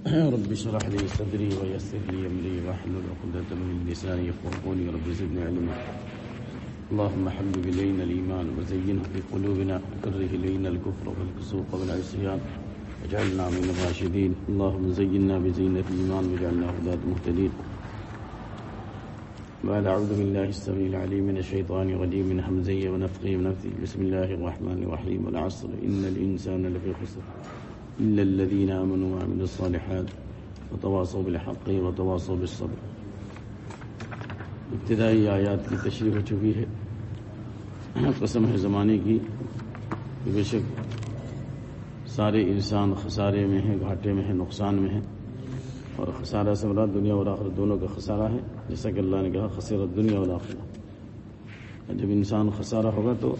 رب اشرح لي صدري ويسر لي امري واحلل عقدة من لساني يفقهوا قولي. رب زدني علما. اللهم حبب الينا الايمان وزينه في قلوبنا وكره الينا الكفر والفسوق والعصيان. واجعلنا من الراشدين. اللهم زينا بزينة الايمان واجعلنا هداة مهتدين بعد، أعوذ بالله السميع العليم من الشيطان الرجيم، من همزه ونفخه ونفثه. بسم الله الرحمن الرحيم. والعصر. إن الإنسان لفي خسر. إلا الذين آمنوا وعملوا الصالحات وتواصوا بالحق وتواصوا بالصبر ابتدائی آیات کی تشریح ہو چکی ہے۔ قسم ہے زمانے کی بے شک سارے انسان خسارے میں ہیں، گھاٹے میں ہیں، نقصان میں ہیں۔ اور خسارہ سے مراد دنیا اور آخر دونوں کا خسارہ ہے، جیسا کہ اللہ نے کہا خسرت دنیا اور آخر جب انسان خسارہ ہوگا تو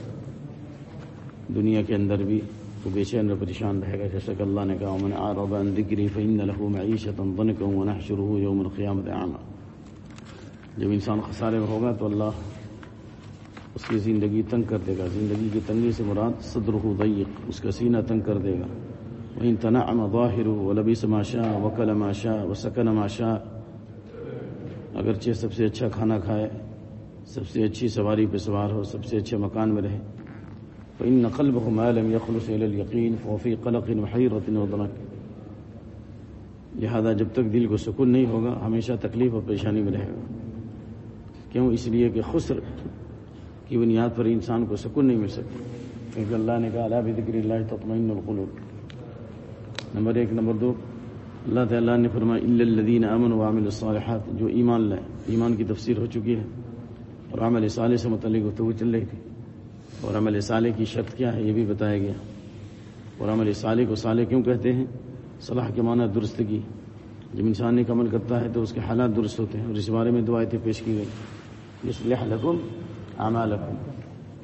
دنیا کے اندر بھی تو بے چین اور پریشان رہے گا جیسا کہ اللہ نے کہا من اعرض عن ذکری فإن له معیشة ضنکا ونحشره یوم القیامت عاما جب انسان خسارے میں ہوگا تو اللہ اس کی زندگی تنگ کر دے گا۔ زندگی کی تنگی سے مراد صدرہ ضیق، اس کا سینہ تنگ کر دے گا۔ وإن تنعم ظاهره ولبس ما شاء وكل ما شاء وسكن ما شاء۔ اگرچہ سب سے اچھا کھانا کھائے، سب سے اچھی سواری پہ سوار ہو، سب سے اچھے مکان میں رہے فإن قلبه ما لم يخلص إلى اليقين فهو في قلق وحيرة وضنك. لہذا جب تک دل کو سکون نہیں ہوگا، ہمیشہ تکلیف اور پریشانی میں رہے گا۔ کیوں؟ اس لیے کہ خسر کی بنیاد پر انسان کو سکون نہیں مل سکتا۔ کیونکہ اللہ نے کہا اللہ بذکر اللہ تطمئن القلوب۔ نمبر ایک، نمبر دو، اللہ تعالیٰ نے فرمایا، الا الذین امن وعمل الصالحات۔ جو ایمان لائے۔ ایمان کی تفسیر ہو چکی ہے اور عمل صالح سے متعلق گفتگو چل رہی تھی۔ اور عمل صالح کی شرط کیا ہے یہ بھی بتایا گیا۔ اور عمل صالح کو صالح کیوں کہتے ہیں؟ صلاح کے معنی درست کی جب انسان ایک عمل کرتا ہے تو اس کے حالات درست ہوتے ہیں اور اس بارے میں دعائیں پیش کی گئی۔ یصلح لکم اعمالکم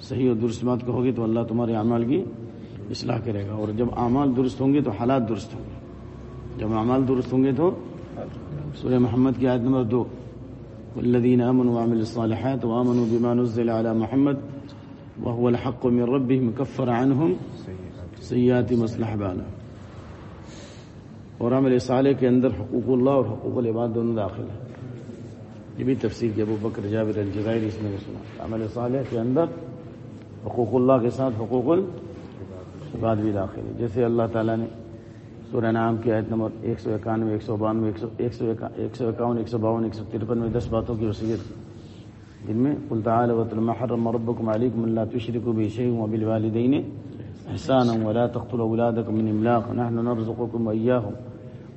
صحیح اور درست بات کہو گے تو اللہ تمہارے اعمال کی اصلاح کرے گا۔ اور جب اعمال درست ہوں گے تو حالات درست ہوں گے۔ جب اعمال درست ہوں گے تو سورہ محمد کی آیت نمبر دو۔ والذین آمنوا وعملوا الصالحات وآمنوا بما نزل على محمد وهو الحق من ربهم كفر عنهم سیئات مصلح بالا اور عمل صالح کے اندر حقوق اللہ اور حقوق العباد دونوں داخل ہیں. یہ بھی تفسیر کی ابو بکر جابر الجزائری اس نے بھی سنا. عمل صالح کے اندر حقوق اللہ کے ساتھ حقوق العباد بھی داخل ہے جیسے اللہ تعالیٰ نے سورہ نام کی آیت نمبر ایک سو اکانوے، ایک سو بانوے، ایک سو ایک سو اکاون، ایک سو باون، ایک سو ترپن میں دس باتوں کی وصیت کی۔ جن میں قل تعالى واتل ما حرم ربكم عليكم الا تشركوا احسانا ولا تقتلوا اولادكم من املاق نحن نرزقكم واياهم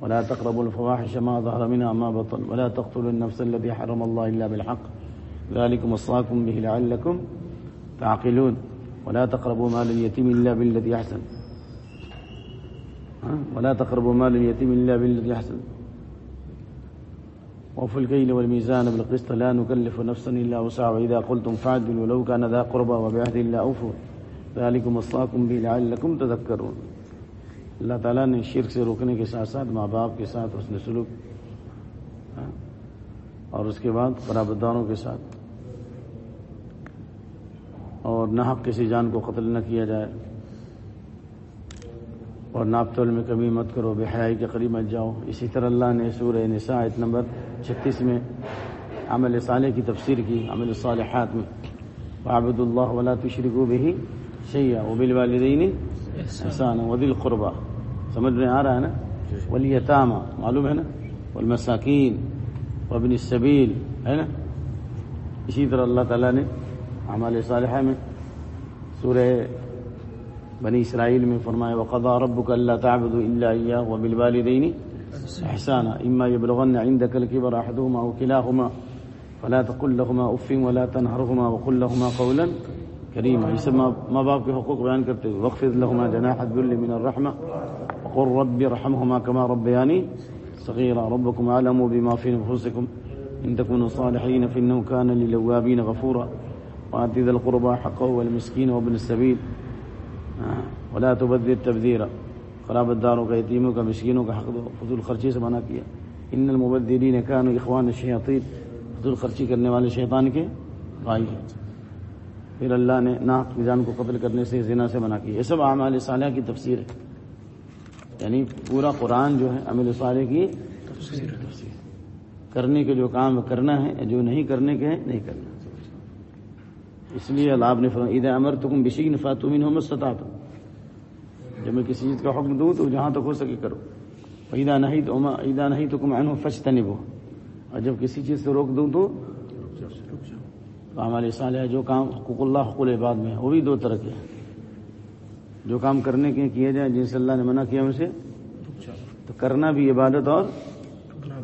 ولا تقربوا الفواحش ما ظهر منها ما بطن ولا تقتلوا النفس التي حرم الله الا بالحق ذلكم وصاكم به لعلكم تعقلون ولا تقربوا مال اليتيم الا بالذي احسن. ولا تقربوا مال اليتيم الا بالذي احسن. وفي الكيل والميزان بالقسط لا نكلف نفسا الا وسعها. واذا قلتم فعدلوا لو كان ذا قربى وبعهد الله اوفوا ذلكم وصاكم به لعلكم تذكرون. اللہ تعالیٰ نے شرک سے روکنے کے ساتھ ساتھ ماں باپ کے ساتھ اس نے سلوک ہاں، اور اس کے بعد قرابت داروں کے ساتھ، اور ناحق کسی جان کو قتل نہ کیا جائے۔ اور ناپ تول میں کمی مت کرو، بے حیائی کے قریب مت جاؤ۔ اسی طرح اللہ نے سورہ نساء آیت نمبر چھتیس میں عمل صالح کی تفسیر کی، عمل صالحات میں۔ عابد اللہ ولا تشرکو بھی شیعہ وبل والدین احسان ودل قربا سمجھ میں آ رہا ہے نا؟ ولیتامہ معلوم ہے نا؟ والمساکین، وابن السبیل، ہے نا؟ اسی طرح اللہ تعالیٰ نے عمل صالحہ میں سورہ بنی اسرائیل میں فرمایا، وقضى ربك الا تعبدوا الا اياه وبالوالدين احسانا اما يبلغن عندك الكبر احدهما او كلاهما فلا تقل لهما اف ولا تنهرهما وقل لهما قولا كريما اسم ماں باپ کے حقوق بیان کرتے ہوئے واخفض لهما جناح الذل من الرحمه وقل رب ارحمهما كما ربياني صغيرا ربكم اعلم بما في نفوسكم ان تكونوا صالحين فانه كان للوابين غفورا وآت ذا القربى حقه والمسكين وابن السبيل ولا تبذر تبذیرا خرابت داروں کا یتیموں کا مسکینوں کا حق دو. فضول خرچی سے منع کیا. ان المبدرین کانوا اخوان الشیاطین. فضول خرچی کرنے والے شیطان کے بھائی ہیں. پھر اللہ نے ناک میزان کو قتل کرنے سے، زنا سے منع کیا. یہ سب اعمال صالحہ کی تفسیر ہے. یعنی پورا قرآن جو ہے، عمل صالح کی کرنے کے جو کام کرنا ہے، جو نہیں کرنے کے ہیں، نہیں کرنا. اس لیے اللہ آپ نے فرمایا عید امر تم بشی نفا تم محمد ستا جب میں کسی چیز کا حکم دوں تو جہاں تک ہو سکے کرو۔ عیدا نہیں تو عیدا نہیں تو کم عین فچ تنبو اور جب کسی چیز سے روک دوں تو ہمارے صالح جو کام حقوق اللہ، حقوق العباد میں وہ بھی دو طرح کے ہیں۔ جو کام کرنے کے کیے جائیں جن سے اللہ نے منع کیا ان سے، تو کرنا بھی عبادت اور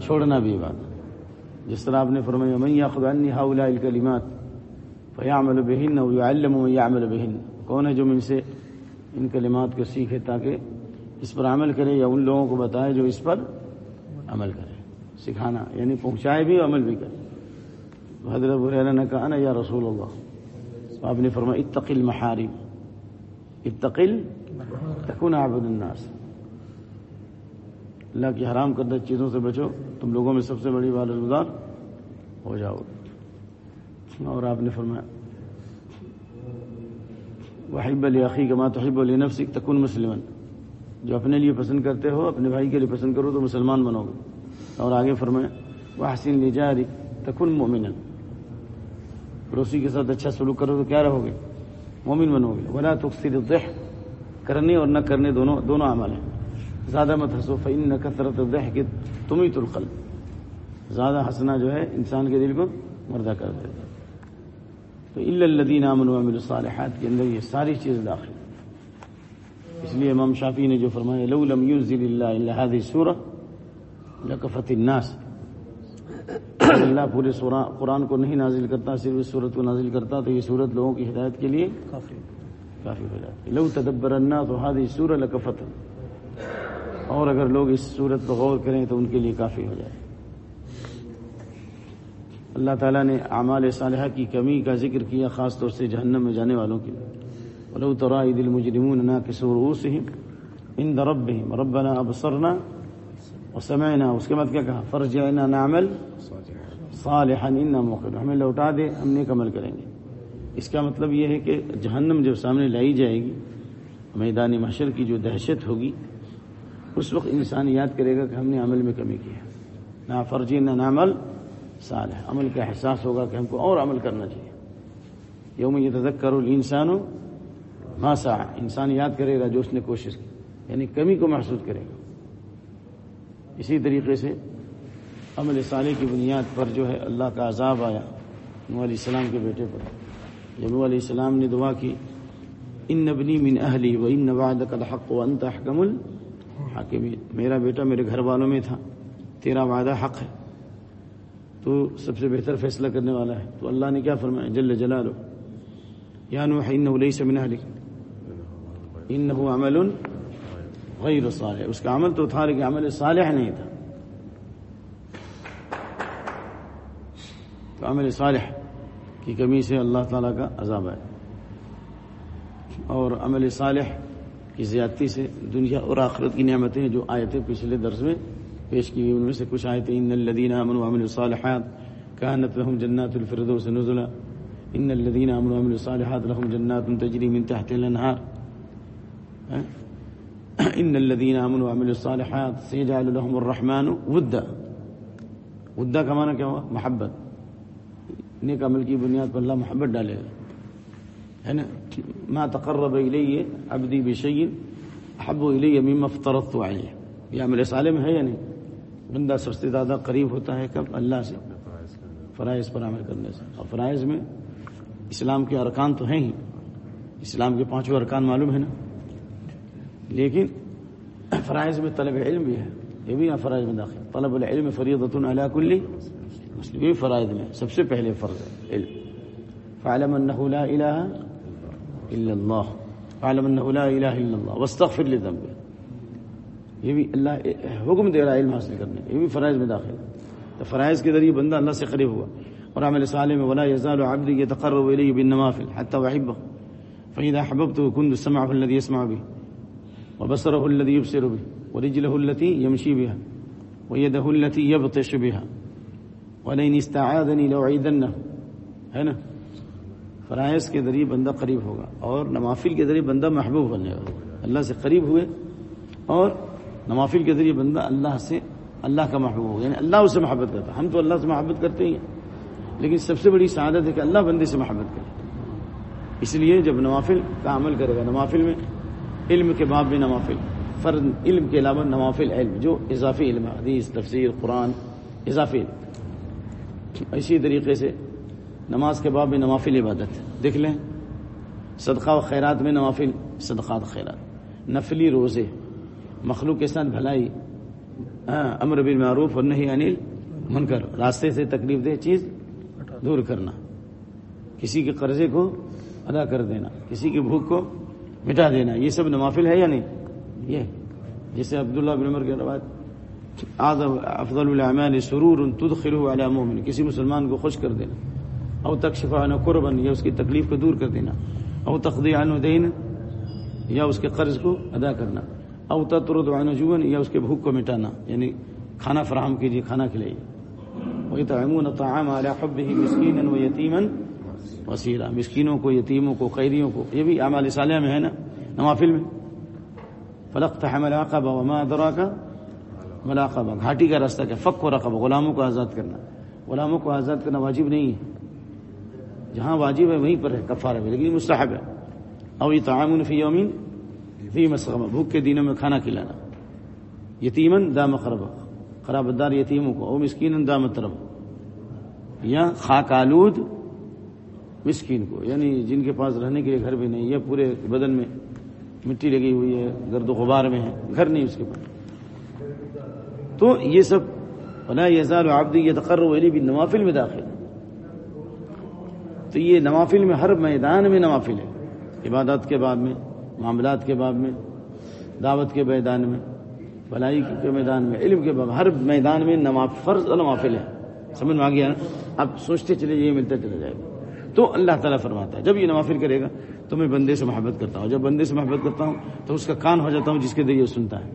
چھوڑنا بھی عبادت۔ جس طرح آپ نے فرمایا میں خدا ہاؤلا الکلیمات فیامل بہن اور علم یامل بہن کون ہے جو من سے ان کلمات کو سیکھے تاکہ اس پر عمل کرے یا ان لوگوں کو بتائے جو اس پر عمل کرے۔ سکھانا یعنی پہنچائے بھی عمل بھی کرے۔ حضرت بریرا نے کہا نا یا رسول اللہ۔ آپ نے فرمایا اتقل محارم اتقل تکون عبد الناس۔ اللہ کی حرام کردہ چیزوں سے بچو، تم لوگوں میں سب سے بڑی گزار ہو جاؤ۔ اور آپ نے فرمایا، وحب علی عقی کا حب علی نفس تکن مسلم جو اپنے لیے پسند کرتے ہو، اپنے بھائی کے لیے پسند کرو تو مسلمان بنو گے۔ اور آگے فرمایا وہ حسین لی جاری تکن مومن پڑوسی کے ساتھ اچھا سلوک کرو تو کیا رہو گے؟ مومن بنو گے۔ ولا تکثر الضح۔ کرنے اور نہ کرنے دونوں دونوں عمل ہیں۔ زیادہ مت حسو فین نہ کثرت الضح کہ تم ہی القلب۔ زیادہ ہنسنا جو ہے، انسان کے دل کو مردہ کر دیتا تو الدین امن وامل الصالحات کے اندر یہ ساری چیز داخل اس لیے امام شافی نے جو فرمایا لو لم ينزل اللہ اللہ هذه سورہ لکفت الناس۔ اللہ پورے قرآن کو نہیں نازل کرتا صرف اس صورت کو نازل کرتا تو یہ صورت لوگوں کی ہدایت کے لیے کافی۔ کافی ہو جاتی۔ لو تدبر الناس هذه سورہ لکفت۔ اور اگر لوگ اس صورت پر غور کریں تو ان کے لیے کافی ہو جائے اللہ تعالیٰ نے اعمال صالحہ کی کمی کا ذکر کیا، خاص طور سے جہنم میں جانے والوں کے ولو ترا عید المجرمون ناقصرؤوسهم عند ربهم، ربنا ابصرنا وسمعنا۔ اس کے بعد کیا کہا؟ فرجعنا نعمل صالحا انا موقن ہمیں لوٹا دے، ہم نیک عمل کریں گے۔ اس کا مطلب یہ ہے کہ جہنم جب سامنے لائی جائے گی، میدان محشر کی جو دہشت ہوگی، اس وقت انسان یاد کرے گا کہ ہم نے عمل میں کمی کی ہے۔ نہ فرجی نہ نعمل سال ہے عمل کا احساس ہوگا کہ ہم کو اور عمل کرنا چاہیے۔ یوم یہ تذک کرو انسان ماسا انسان یاد کرے گا جو اس نے کوشش کی یعنی کمی کو محسوس کرے گا۔ اسی طریقے سے عمل صالح کی بنیاد پر جو ہے اللہ کا عذاب آیا۔ نو علیہ السلام کے بیٹے پر۔ جب نو علیہ السلام نے دعا کی، ان نبنی من اہلی و ان نواد کا حق و انت حکم الحاکمین۔ میرا بیٹا میرے گھر والوں میں تھا۔ تیرا وعدہ حق ہے۔ تو سب سے بہتر فیصلہ کرنے والا ہے۔ تو اللہ نے کیا فرمایا؟ جل جلالو یا نوح، انہو لیس من اہلک۔ انہو عمل غیر صالح۔ اس کا عمل تو تھا، لیکن عمل صالح نہیں تھا۔ تو عمل صالح کی کمی سے اللہ تعالیٰ کا عذاب ہے۔ اور عمل صالح کی زیادتی سے دنیا اور آخرت کی نعمتیں جو آئے تھے پچھلے درس میں پیش کی ہوئی ان میں سے کچھ آئے تھے ان الدین امن وامن الصالحات كانت لهم جنات الفردوس نزلا۔ ان الذين امنوا وعملوا الصالحات لهم جنات تجري من تحت الانهار ان الذين امنوا وعملوا الصالحات سيجعل لهم الرحمن ودا۔ ودا کا معنی کیا ہوا؟ محبت۔ نیک عمل کی بنیاد پر اللہ محبت ڈالے گا۔ ہے نا؟ ما تقرب الی عبدی بشیء، احب الی مما افترضت علیہ۔ یہ عمل صالح میں ہے یا نہیں؟ بندہ سب سے زیادہ قریب ہوتا ہے کب؟ اللہ سے، فرائض پر عمل کرنے سے۔ اور فرائض میں اسلام کے ارکان تو ہیں ہی۔ اسلام کے پانچوں ارکان معلوم ہے نا۔ لیکن فرائض میں طلب علم بھی ہے۔ یہ بھی فرائض میں داخل۔ طلب العلم فریضۃ علی کلی مسلم۔ بھی فرائض میں سب سے پہلے فرض ہے علم۔ فعلم انه لا الہ الا اللہ۔ فعلم انه لا الہ الا اللہ۔ واستغفر لذنبه یہ بھی اللہ حکم دے رہا ہے علم حاصل کرنے، یہ بھی فرائض میں داخل تو فرائض کے ذریعے بندہ اللہ سے قریب ہوا۔ اور عمل صالح میں، ولا يزال عبدي يتقرب الي بالنوافل حتى احبه فاذا احببته كنت سمعه الذي يسمع به، وبصره الذي يبصر به، ورجله التي يمشي بها، ويده التي يبطش بها۔ ولئن استعاذني لأعيذنه۔ ہے نا؟ فرائض کے ذریعے بندہ قریب ہوگا اور نوافل کے ذریعے بندہ محبوب بنے گا۔ اللہ سے قریب ہوئے اور نوافل کے ذریعے بندہ اللہ سے اللہ کا محبوب ہو یعنی اللہ اسے محبت کرتا ہم تو اللہ سے محبت کرتے ہی ہیں۔ لیکن سب سے بڑی سعادت ہے کہ اللہ بندے سے محبت کرے۔ اس لیے جب نوافل کا عمل کرے گا، نوافل میں علم کے باب میں نوافل فرد علم کے علاوہ نوافل علم، جو اضافی علم حدیث، تفسیر، قرآن، اضافی علم۔ اسی طریقے سے نماز کے باب میں نوافل عبادت دیکھ لیں، صدقہ و خیرات میں نوافل، صدقات خیرات۔ نفلی روزے مخلوق کے ساتھ بھلائی امر بن معروف اور نہیں انل منکر راستے سے تکلیف دہ چیز دور کرنا، کسی کے قرضے کو ادا کر دینا، کسی کی بھوک کو مٹا دینا، یہ سب نوافل ہے یا نہیں؟ یہ جیسے عبداللہ بن عمر کے روایت افضل العمال سرور تدخلو علی مومن کسی مسلمان کو خوش کر دینا، او تک شفا قربن، یا اس کی تکلیف کو دور کر دینا، او تقضی عنہ دین، یا اس کے قرض کو ادا کرنا۔ او تطرد عنہ جون یا اس کے بھوک کو مٹانا یعنی کھانا فراہم کیجیے کھانا کھلائیے۔ وَيَطْعِمُونَ الطَّعَامَ عَلَى حُبِّهِ مِسْكِينًا وَيَتِيمًا وسیرا مسکینوں کو، یتیموں کو، قیدیوں کو، یہ بھی اعمال صالحہ میں ہے نا؟ نوافل میں۔ فلقتحم العقبہ وما ادراک ملاقبہ گھاٹی کا راستہ کیا؟ فق و رقبہ غلاموں کو آزاد کرنا۔ غلاموں کو آزاد کرنا واجب نہیں ہے۔ جہاں واجب ہے وہیں پر ہے، کفارہ میں، لیکن مستحب ہے۔ او یہ تعامن فی یومین فی مسغمہ بھوک کے دینوں میں کھانا کھلانا۔ یتیمن دام قربہ خراب دار یتیموں کو او مسکین دام طرف یا خاک آلود مسکین کو یعنی جن کے پاس رہنے کے لیے گھر بھی نہیں یا پورے بدن میں مٹی لگی ہوئی ہے، گرد و غبار میں ہے، گھر نہیں اس کے پاس۔ تو یہ سب بنا یزار آبدی یہ تقرر ولی بھی نوافل میں داخل۔ تو یہ نوافل میں، ہر میدان میں نوافل ہے۔ عبادات کے بعد میں معاملات کے بعد میں، دعوت کے میدان میں بلائی کے میدان میں، علم کے بعد ہر میدان میں فرض اور نوافل ہے سمجھ میں آ گیا نا؟ اب سوچتے چلے یہ ملتا چلا جائے گا تو اللہ تعالیٰ فرماتا ہے، جب یہ نوافل کرے گا تو میں بندے سے محبت کرتا ہوں۔ جب بندے سے محبت کرتا ہوں تو اس کا کان ہو جاتا ہوں جس کے ذریعے سنتا ہے۔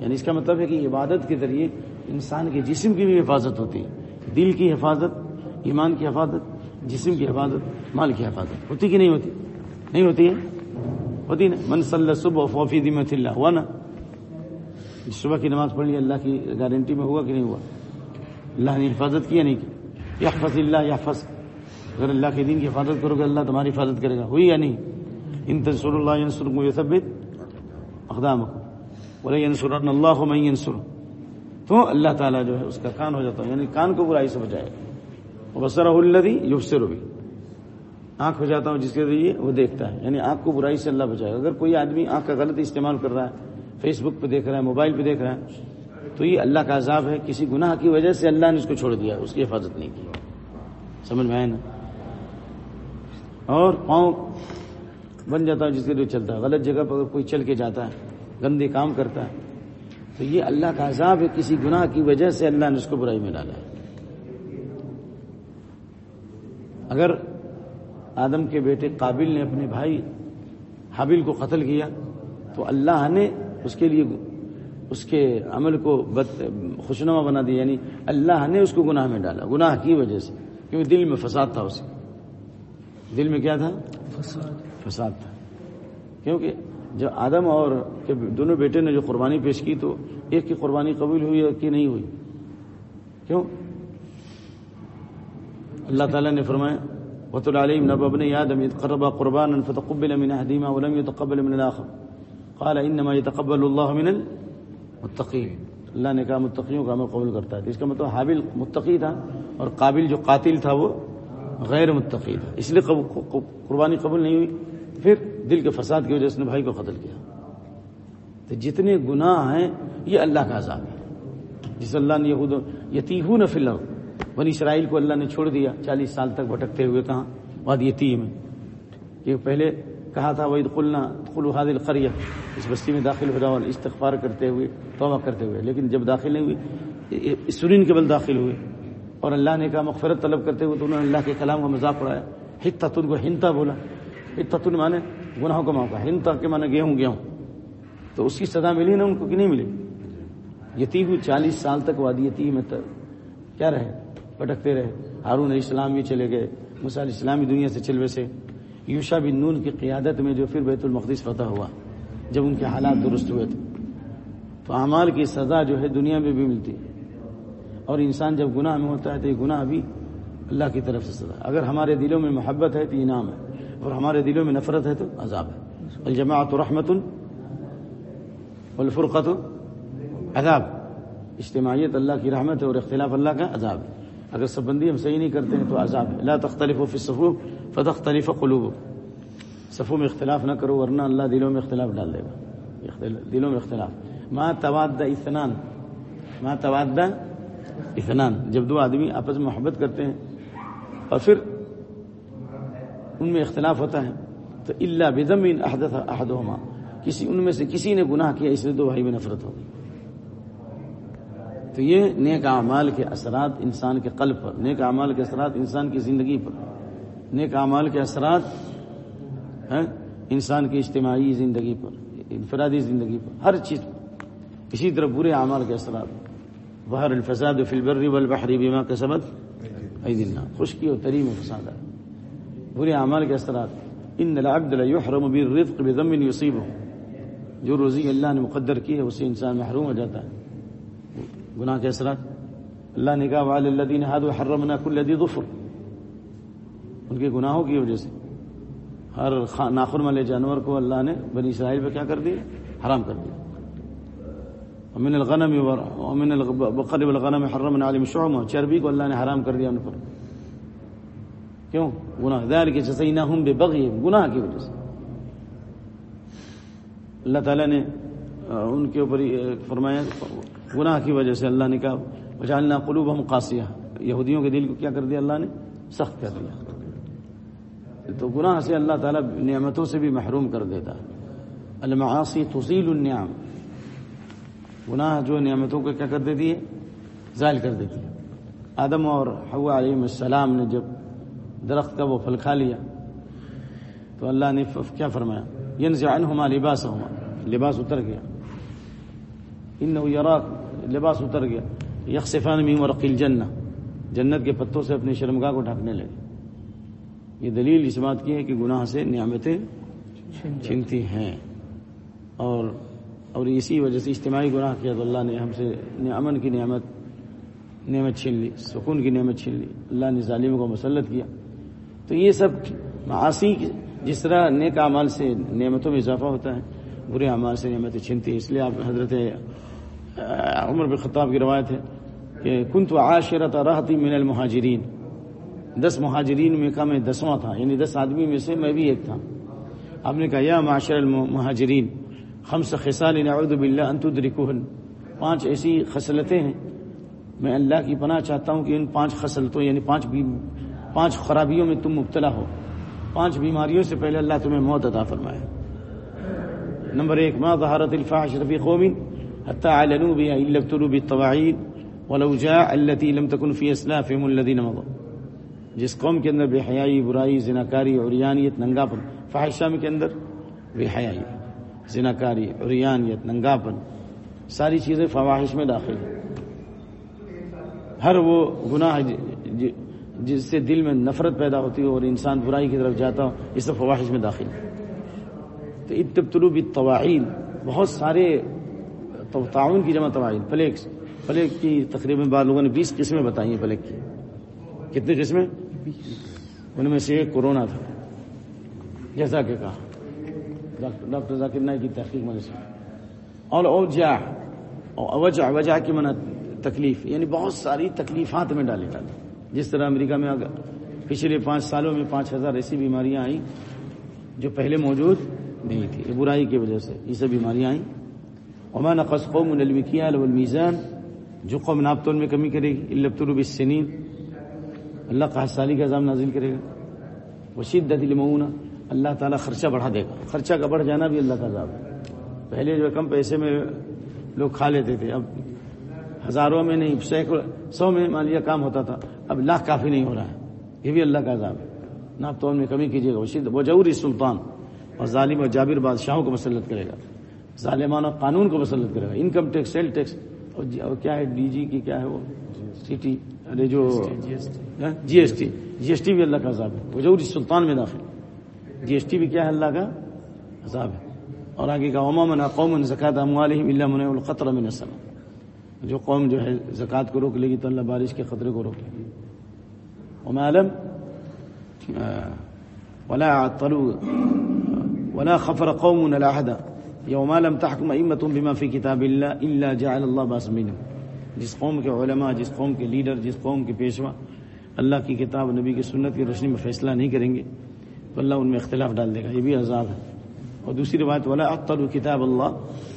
یعنی اس کا مطلب ہے کہ عبادت کے ذریعے انسان کے جسم کی بھی حفاظت ہوتی ہے۔ دل کی حفاظت، ایمان کی حفاظت، جسم کی حفاظت، مال کی حفاظت۔ ہوتی کہ نہیں ہوتی؟ نہیں ہوتی ہے؟ ہوتی نا من صلی صبح فوفی دمت اللہ. ہوا نا؟ صبح کی نماز پڑھ لی، اللہ کی گارنٹی میں ہوا کہ نہیں ہوا؟ اللہ نے حفاظت کی یا نہیں کی؟ یا فص اللہ یا فص اگر اللہ کے دین کی حفاظت کرو گے، اللہ تمہاری حفاظت کرے گا. ہوئی یا نہیں؟ ان تنسر اللہ ینسر کو یثبت اقدام بولے ینسر اللہ میں ینسر تو اللہ تعالیٰ جو ہے، اس کا کان ہو جاتا ہے یعنی کان کو برائی سے بچائے گا. بسر الدی یوسر بھی آنکھ ہو جاتا ہوں جس کے ذریعے وہ دیکھتا ہے یعنی آنکھ کو برائی سے اللہ بچائے گا۔ اگر کوئی آدمی آنکھ کا غلط استعمال کر رہا ہے فیس بک پہ دیکھ رہا ہے، موبائل پہ دیکھ رہا ہے، تو یہ اللہ کا عذاب ہے۔ کسی گناہ کی وجہ سے اللہ نے اس کو چھوڑ دیا، اس کی حفاظت نہیں کی۔ سمجھ میں آئے نا؟ اور پاؤں بن جاتا ہے جس کے لیے چلتا ہے۔ غلط جگہ پر کوئی چل کے جاتا ہے، گندے کام کرتا ہے، تو یہ اللہ کا عذاب ہے۔ کسی گناہ کی وجہ سے اللہ نے اس کو برائی میں ڈالا ہے۔ اگر آدم کے بیٹے قابل نے اپنے بھائی حابل کو قتل کیا تو اللہ نے اس کے لیے اس کے عمل کو خوشنما بنا دیا یعنی اللہ نے اس کو گناہ میں ڈالا گناہ کی وجہ سے کیونکہ دل میں فساد تھا اسے۔ دل میں کیا تھا؟ فساد۔ تھا۔ کیونکہ جب آدم اور دونوں بیٹے نے جو قربانی پیش کی تو ایک کی قربانی قبول ہوئی اور کی نہیں ہوئی۔ کیوں؟ اللہ تعالیٰ نے فرمایا وط العلیم نب ابن یاد قربا قربان فتقبل من حدیمہ ولم يتقبل من الاخر. قال انما يتقبل الله من المتقین. اللہ نے کہا متقیوں کا عمل قبول کرتا ہے. اس کا مطلب حابل متقی تھا اور قابل جو قاتل تھا وہ غیر متقی تھا. اس لیے قربانی قبول نہیں ہوئی. پھر دل کے فساد کی وجہ سے بھائی کو قتل کیا. تو جتنے گناہ ہیں، یہ اللہ کا عذاب ہے. جس اللہ نے یہود یتیہو نہ فل بنی اسرائیل کو اللہ نے چھوڑ دیا، چالیس سال تک بھٹکتے ہوئے کہاں؟ بعد یتیم۔ کہ پہلے کہا تھا وہی قلنا قلو حادل قریہ اس بستی میں داخل ہو جاؤ استغفار کرتے ہوئے، توبہ کرتے ہوئے۔ لیکن جب داخل نہیں ہوئی سرین کے بل داخل ہوئے۔ اور اللہ نے کہا، مغفرت طلب کرتے ہوئے تو انہوں نے اللہ کے کلام کا مذاق اڑایا۔ ہت کو ہنتا بولا۔ ہت مانے گناہوں کا موقع، ہنتا کے مانے گیہوں گیہوں۔ تو اس کی سزا ملی نا ان کو کہ نہیں ملی؟ یتی ہوئی چالیس سال تک وادی یتی میں کیا رہے؟ پٹکتے رہے۔ ہارون علیہ السلام بھی چلے گئے۔ مثال اسلامی دنیا سے چلوے سے یوشا بن نون کی قیادت میں جو پھر بیت المقدس فتح ہوا، جب ان کے حالات درست ہوئے تھے۔ تو اعمال کی سزا جو ہے دنیا میں بھی ملتی۔ ہے اور انسان جب گناہ میں ہوتا ہے تو یہ گناہ بھی اللہ کی طرف سے سزا۔ اگر ہمارے دلوں میں محبت ہے تو انعام ہے۔ اور ہمارے دلوں میں نفرت ہے تو عذاب ہے۔ الجماعت رحمت والفرقت عذاب۔ اجتماعیت اللہ کی رحمت ہے اور اختلاف اللہ کا عذاب ہے۔ اگر سب بندی ہم صحیح نہیں کرتے ہیں تو عذاب ہے۔ اللہ تختلف و فصفو فتختلف قلوب صفوں میں اختلاف نہ کرو ورنہ اللہ دلوں میں اختلاف ڈال دے گا۔ دلوں میں اختلاف۔ ماں تواد اطنان ماں تواد اطنان جب دو آدمی آپس میں محبت کرتے ہیں اور پھر ان میں اختلاف ہوتا ہے تو اللہ بدم احدث احدہما۔ کسی ان میں سے کسی نے گناہ کیا، اس لیے دو بھائی میں نفرت ہوگی تو یہ نیک اعمال کے اثرات انسان کے قلب پر، نیک اعمال کے اثرات انسان کی زندگی پر۔ نیک اعمال کے اثرات ہاں، انسان کی اجتماعی زندگی پر، انفرادی زندگی پر، ہر چیز پر۔ اسی طرح برے اعمال کے اثرات۔ بہر الفساد فی البر والبحر بما کسبت ایدی خشکی اور تریم فساد۔ برے اعمال کے اثرات۔ ان العبد لا يحرم بالرزق بذنب يصيبه جو روزی اللہ نے مقدر کی ہے، اسے انسان محروم ہو جاتا ہے۔ گناہ کے اثرات۔ اللہ نے کہا، وعلى الذين هادوا حرمنا ظفر۔ ان کے گناہوں کی وجہ سے۔ ہر ناخن والے جانور کو اللہ نے بنی اسرائیل پہ کیا کر دیا؟ حرام کر دیا۔ امن الغنم امن البقر والغنم حرمنا عليهم شعما چربی کو اللہ نے حرام کر دیا ان پر۔ کیوں؟ گناہ۔ دار کے جیسے نہ ہوں بے بغی گناہ کی وجہ سے۔ اللہ تعالیٰ نے ان کے اوپر فرمایا گناہ کی وجہ سے اللہ نے کہا بچالنا قلوب ہم قاسیہ یہودیوں کے دل کو کیا کر دیا اللہ نے؟ سخت کر دیا۔ تو گناہ سے اللہ تعالیٰ نعمتوں سے بھی محروم کر دیتا۔ ہے المعاصی تزیل النعم گناہ جو نعمتوں کو کیا کر دیتی ہے؟ ظاہر کر دیتی ہے۔ آدم اور حوا علیہ السلام نے جب درخت کا وہ پھل کھا لیا، تو اللہ نے کیا فرمایا؟ عنہما لباسہما لباس اتر گیا۔ ان لباس اتر گیا۔ یکسفان میں ورقیل جن جنت کے پتوں سے اپنی شرمگاہ کو ڈھانکنے لگے۔ یہ دلیل اس بات کی ہے کہ گناہ سے نعمتیں چھنتی ہیں۔ اور اور اسی وجہ سے اجتماعی گناہ کیا تو اللہ نے ہم سے امن کی نعمت نعمت چھین لی، سکون کی نعمت چھین لی۔ اللہ نے ظالم کو مسلط کیا۔ تو یہ سب معاشی جس طرح نیک اعمال سے نعمتوں میں اضافہ ہوتا ہے، برے اعمال سے نعمتیں چھنتی اس لیے آپ حضرت عمر بن خطاب کی روایت ہے کہ کن تو عاشرت راحتی من المہاجرین۔ دس مہاجرین میں کا میں دسواں تھا یعنی دس آدمی میں سے میں بھی ایک تھا۔ آپ نے کہا، یا معاشر المہاجرین، خمس خصال نعوذ باللہ ان تدرکوہن۔ پانچ ایسی خصلتیں ہیں۔ میں اللہ کی پناہ چاہتا ہوں کہ ان پانچ خصلتوں یعنی پانچ پانچ خرابیوں میں تم مبتلا ہو۔ پانچ بیماریوں سے پہلے اللہ تمہیں موت عطا فرمائے۔ نمبر ایک، ما ظہارت الفاحش رفی قوم۔ حتى اعلنوا بها الا ابتلوا بالطواعين ولو جاء التي لم تكن في اسلافهم الذين مضوا. جس قوم کے اندر بے حیائی، برائی، زناکاری، عریانیت، ننگاپن فحشہ کے اندر بے حیائی، زناکاری، عریانیت، ننگاپن، ساری چیزیں فواہش میں داخل ہیں۔ ہر وہ گناہ جس سے دل میں نفرت پیدا ہوتی ہو اور انسان برائی کی طرف جاتا ہو اس سے فواہش میں داخل تو اتبتلو طواعین بہت سارے تو تعاون کی جمع طواعین فلیکس فلیک کی تقریباً بعض لوگوں نے بیس قسمیں بتائی ہیں فلیک کی۔ کتنی قسمیں؟ ان میں سے ایک کورونا تھا۔ جیسا کہ کہا ڈاکٹر ذاکر نائک کی تحقیق میں سے اور اوجا وجہ وجہ کی منع تکلیف یعنی بہت ساری تکلیفات میں ڈالے ڈالے۔ جس طرح امریکہ میں پچھلے پانچ سالوں میں پانچ ہزار ایسی بیماریاں آئیں جو پہلے موجود نہیں تھی برائی کی وجہ سے یہ سب بیماریاں آئیں۔ عمان قص قوم المیکیا المیزان جو قوم نابتون میں کمی کرے گی البتروب السنین اللہ کا سالی کا عذاب نازل کرے گا. وہ شدت المعونہ اللہ تعالیٰ خرچہ بڑھا دے گا. خرچہ کا بڑھ جانا بھی اللہ کا عذاب ہے. پہلے جو کم پیسے میں لوگ کھا لیتے تھے، اب ہزاروں میں نہیں سینکڑوں سو میں مان لیا کام ہوتا تھا، اب لاکھ کافی نہیں ہو رہا ہے. یہ بھی اللہ کا عذاب ہے. ناپ تو میں کمی کیجیے گا. وہ جوری سلطان اور ظالم اور جابر بادشاہوں کو مسلط کرے گا. ظالمان اور قانون کو مسلط کرے گا۔ انکم ٹیکس سیل ٹیکس اور کیا ہے؟ ڈی جی کی کیا ہے وہ؟ سی ٹی ارے جو G S T G S T بھی اللہ کا عذاب ہے۔ وہ جوری سلطان میں داخل۔ جی ایس ٹی بھی کیا ہے اللہ کا عذاب ہے۔ اور آگے کا عموماً قوم زکات اموالہم من القطر من السماء۔ جو قوم جو ہے زکات کو روک لے گی تو اللہ بارش کے خطرے کو روک لے گی۔ وما لم ولا عطلوا ولا خفر قوم احد يوم لم تحكم ائمه بما في كتاب الله الا جعل الله باس منهم جس قوم کے علماء، جس قوم کے لیڈر، جس قوم کے پیشوا اللہ کی کتاب نبی کی سنت کی روشنی میں فیصلہ نہیں کریں گے تو اللہ ان میں اختلاف ڈال دے گا، یہ بھی عذاب ہے۔ اور دوسری بات ولا اختر کتاب اللہ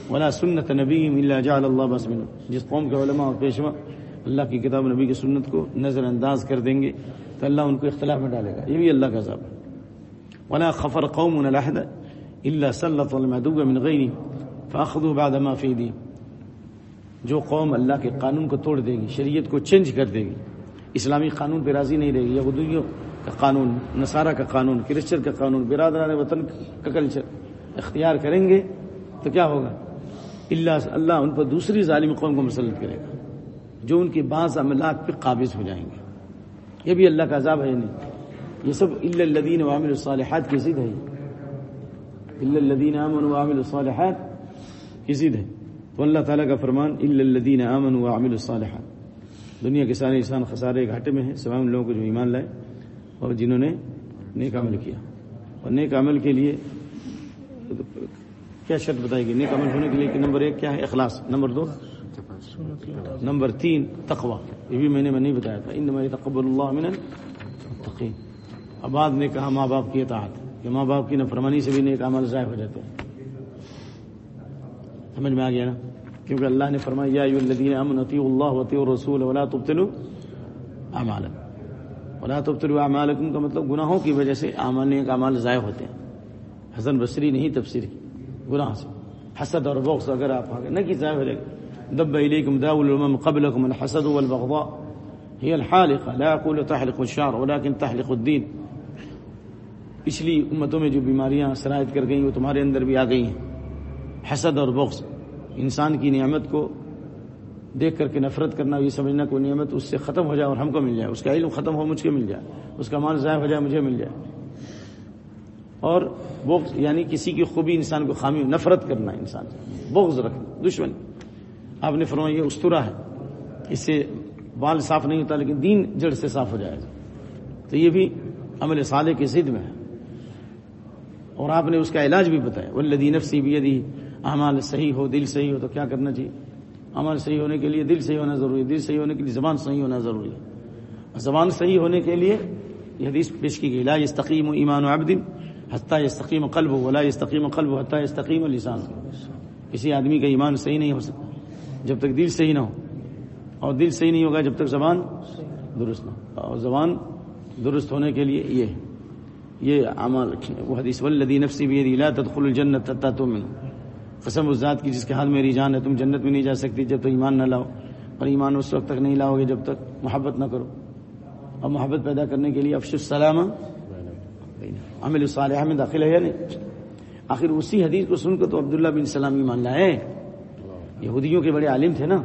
ولا سنت نبی اللہ جعل اللہ بس من جس قوم کے علماء اور پیشوا اللہ کی کتاب نبی کی سنت کو نظر انداز کر دیں گے تو اللہ ان کو اختلاف میں ڈالے گا۔ یہ بھی اللہ کا عذاب ہے۔ ولا خفر قوم الاحد الا سلط المدوب من غيره فاخذوا بعد ما في دي جو قوم اللہ کے قانون کو توڑ دے گی، شریعت کو چینج کر دے گی، اسلامی قانون پہ راضی نہیں رہے گی، یہودیوں کا قانون، نصارہ کا قانون، کرسچن کا قانون، برادران وطن کا کلچر اختیار کریں گے تو کیا ہوگا؟ اللہ اللہ ان پر دوسری ظالم قوم کو مسلط کرے گا، جو ان کے بعض عملات پہ قابض ہو جائیں گے۔ یہ بھی اللہ کا عذاب ہے نہیں؟ یہ سب اللہ الدین وامل الصالحات کی ضد ہے۔ الدین امن وامل الصالحات کی ضد ہے۔ تو اللہ تعالیٰ کا فرمان الدین امن وامل الصالحات۔ دنیا کے سارے انسان خسارے گھاٹے میں ہیں سوائے ان لوگوں کو جو ایمان لائے اور جنہوں نے نیک عمل کیا۔ اور نیک عمل کے لیے کیا شرط بتائے گی نیک عمل ہونے کے لیے کہ نمبر ایک کیا ہے؟ اخلاص۔ نمبر دو، نمبر تین تقوا یہ بھی میں نے میں نہیں بتایا تھا۔ ان میں تقبل اللہ من تقین اب بعد نے کہا ماں باپ کی اطاعت۔ کہ ماں باپ کی نفرمانی سے بھی نیک عمل ضائع ہو جاتے ہیں۔ سمجھ میں آ گیا نا؟ کیونکہ اللہ نے فرمایا، یا الذین امن اطیع اللہ وطیع الرسول ولا تبتلوا اعمالکم. ولا تبتلوا اعمالکم کا مطلب گناہوں کی وجہ سے اعمال نیک اعمال ضائع ہوتے ہیں۔ حسن بصری نہیں تفسیر کی گناہ سے۔ حسد اور بغض اگر آپ آگے نہ کی ضائع ہو جائے گا دب الیکم داء الامم قبلکم الحسد والبغضاء۔ هي الحالقه لا اقول تحلق الشعر ولكن تحلق الدين پچھلی امتوں میں جو بیماریاں سرایت کر گئیں وہ تمہارے اندر بھی آ گئی ہیں۔ حسد اور بغض۔ انسان کی نعمت کو دیکھ کر کے نفرت کرنا، یہ سمجھنا کوئی نعمت اس سے ختم ہو جائے اور ہم کو مل جائے۔ اس کا علم ختم ہو، مجھ کے مل جائے۔ اس کا مال ضائع ہو جائے، مجھے مل جائے۔ اور بغض یعنی کسی کی خوبی انسان کو خامی، نفرت کرنا انسان بغض رکھنا، دشمن۔ آپ نے فرمایا یہ استورا ہے۔ اس سے بال صاف نہیں ہوتا، لیکن دین جڑ سے صاف ہو جائے گا۔ تو یہ بھی عمل صالح کی ضد میں ہے۔ اور آپ نے اس کا علاج بھی بتایا۔ ولدی نفسی بھی یدی اعمال صحیح ہو، دل صحیح ہو، تو کیا کرنا چاہیے؟ عمل صحیح ہونے کے لیے دل صحیح ہونا ضروری ہے۔ دل صحیح ہونے کے لیے زبان صحیح ہونا ضروری ہے۔ زبان صحیح ہونے کے لیے یہ حدیث پیش کی گئی، لا یستقیم ایمان و عبدن حتیٰ یستقیم قلب ولا یستقیم قلب حتیٰ یستقیم لسان۔ کسی آدمی کا ایمان صحیح نہیں ہو سکتا جب تک دل صحیح نہ ہو۔ اور دل صحیح نہیں ہوگا جب تک زبان درست نہ ہو۔ اور زبان درست ہونے کے لیے یہ ہے۔ یہ عمل وہ حدیث والذی نفسی بیدی لا تدخل الجنت حتى تؤمن۔ قسم اس ذات کی جس کے ہاتھ میری جان ہے، تم جنت میں نہیں جا سکتی جب تک ایمان نہ لاؤ۔ اور ایمان اس وقت تک نہیں لاؤ گے جب تک محبت نہ کرو۔ اور محبت پیدا کرنے کے لیے افش السلام عمل الصالح میں داخل ہے یا یعنی نہیں آخر اسی حدیث کو سن کر تو عبداللہ بن سلام ایمان لائے یہودیوں کے بڑے عالم تھے نا۔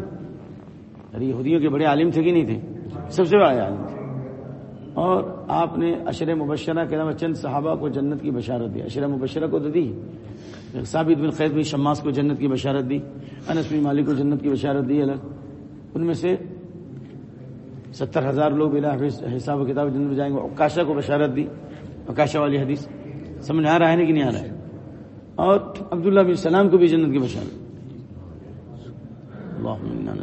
ارے یہودیوں کے بڑے عالم تھے کہ نہیں تھے؟ سب سے بڑے عالم۔ اور آپ نے اشر مبشرہ کے علاوہ چند صحابہ کو جنت کی بشارت دی۔ اشر مبشرہ کو تو دی۔ ثابت بن قید بن شماس کو جنت کی بشارت دی۔ انس بن مالک کو جنت کی بشارت دی۔ الگ۔ ان میں سے ستر ہزار لوگ حساب و کتاب جنت میں جائیں گے۔ اکاشا کو بشارت دی۔ اکاشا والی حدیث۔ سمجھ آ رہا ہے کہ نہیں آ رہا ہے؟ اور عبداللہ بن سلام کو بھی جنت کی بشارت۔ اللہ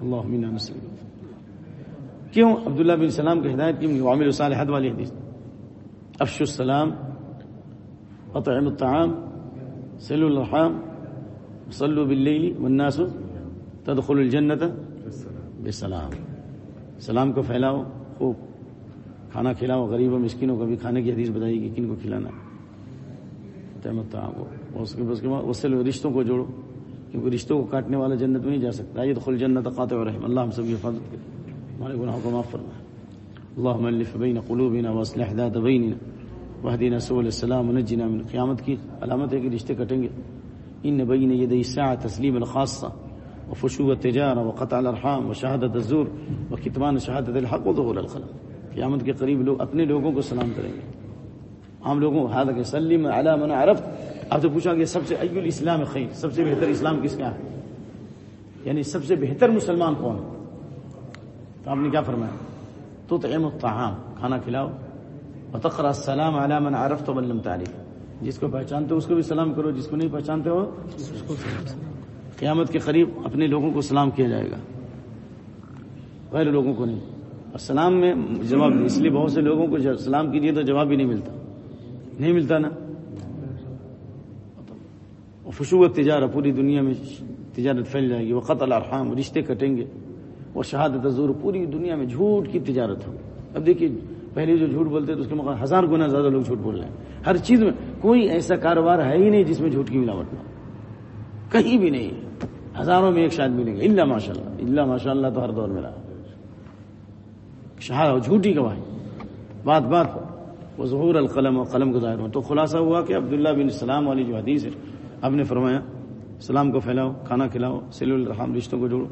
اللہ کیوں عبداللہ بن سلام کی ہدایت کی؟ عامل صالحات والی حدیث افش السلام اطعم الطعام، سلو الرحام صلو باللیل والناس تدخل الجنت بسلام سلام کو پھیلاؤ، خوب۔ کھانا کھلاؤ، غریب و مسکینوں کو بھی کھانے کی حدیث بتائی کہ کن کو کھلانا اطعم الطعام کو اس کے بعد رشتوں کو جوڑو۔ کیونکہ رشتوں کو کاٹنے والا جنت میں نہیں جا سکتا۔ یہ دخل جنت قاطع رحم اللہ ہم سب کی حفاظت کرے۔ ہمارے گناہوں کو معاف فرما اللهم الف بين قلوبنا واصلح ذات بيننا. واهدنا سبل السلام ونجنا من قیامت کی علامت ہے کہ رشتے کٹیں گے ان بین يدي الساعه تسلیم الخاصه وفشو التجاره وقطع الارحام وشهاده الزور وكتمان شهاده الحق وظهور الخلق. قیامت کے قریب لوگ اپنے لوگوں کو سلام کریں گے. عام لوگوں، هذا کہ سلم على من عرفت. آپ سے پوچھا کہ سب سے ایل الاسلام خیر سب سے بہتر اسلام کس کا ہے؟ یعنی سب سے بہتر مسلمان کون؟ تو آپ نے کیا فرمایا؟ تو تعم الطعام، کھانا کھلاؤ۔ بتخر السلام علی من عرفت وبلم تعریف جس کو پہچانتے ہو اس کو بھی سلام کرو، جس کو نہیں پہچانتے ہو، اس کو قیامت کے قریب اپنے لوگوں کو سلام کیا جائے گا۔ غیر لوگوں کو نہیں۔ اور سلام میں جواب، اس لیے بہت سے لوگوں کو جب سلام کیجیے تو جواب بھی نہیں ملتا۔ نہیں ملتا نا؟ فشوت تجارت، پوری دنیا میں تجارت پھیل جائے گی۔ وہ قتل الرحام رشتے کٹیں گے۔ وہ شہادت حضور پوری دنیا میں جھوٹ کی تجارت ہو۔ اب دیکھیے، پہلے جو جھوٹ بولتے تو اس کے مقابلے ہزار گنا زیادہ لوگ جھوٹ بول رہے ہیں۔ ہر چیز میں کوئی ایسا کاروبار ہے ہی نہیں جس میں جھوٹ کی ملاوٹ نہ کہیں بھی نہیں۔ ہزاروں میں ایک شاید ملیں گے۔ اللہ ماشاء اللہ اللہ ماشاء اللہ تو ہر دور میں رہا۔ شہاد جھوٹی گواہی۔ بات بات۔ وہ ظہور القلم اور قلم کو ظاہر ہو۔ تو خلاصہ ہوا کہ عبداللہ بن السلام والی جو حدیث ہے، آپ نے فرمایا، سلام کو پھیلاؤ، کھانا کھلاؤ سلی الرحم رشتوں کو جوڑو۔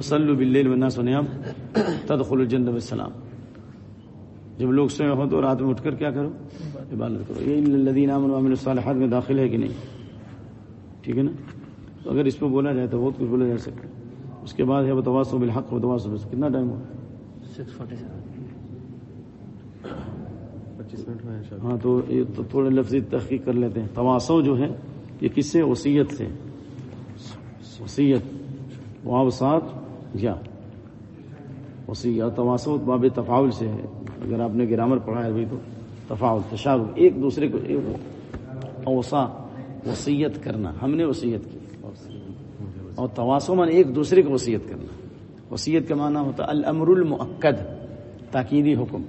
سلو بل بنا سنیام تدخل الجند السلام جب لوگ سوئے ہو تو رات میں اٹھ کر کیا کرو؟ عبادت کرو۔ یہ لدین امن وامن الصالحات میں داخل ہے کہ نہیں؟ ٹھیک ہے نا؟ تو اگر اس پہ بولا جائے تو بہت کچھ بولا جا سکتا ہے۔ اس کے بعد ہے بتواس و بالحق و کتنا ٹائم ہوا؟ ہاں تو یہ تو تھوڑے لفظی تحقیق کر لیتے ہیں۔ تواسو جو ہے یہ کس سے؟ وسیعت سے۔ وسیعت واب سات یا وسیعت باب تفاول سے ہے۔ اگر آپ نے گرامر پڑھا ہے ابھی تو تفاول تشار ایک دوسرے کو اوسا وسیعت کرنا۔ ہم نے وسیعت کی۔ اور تواسو من ایک دوسرے کو وسیعت کرنا۔ وسیعت کا معنی ہوتا الامر المؤکد، تاکیدی حکم۔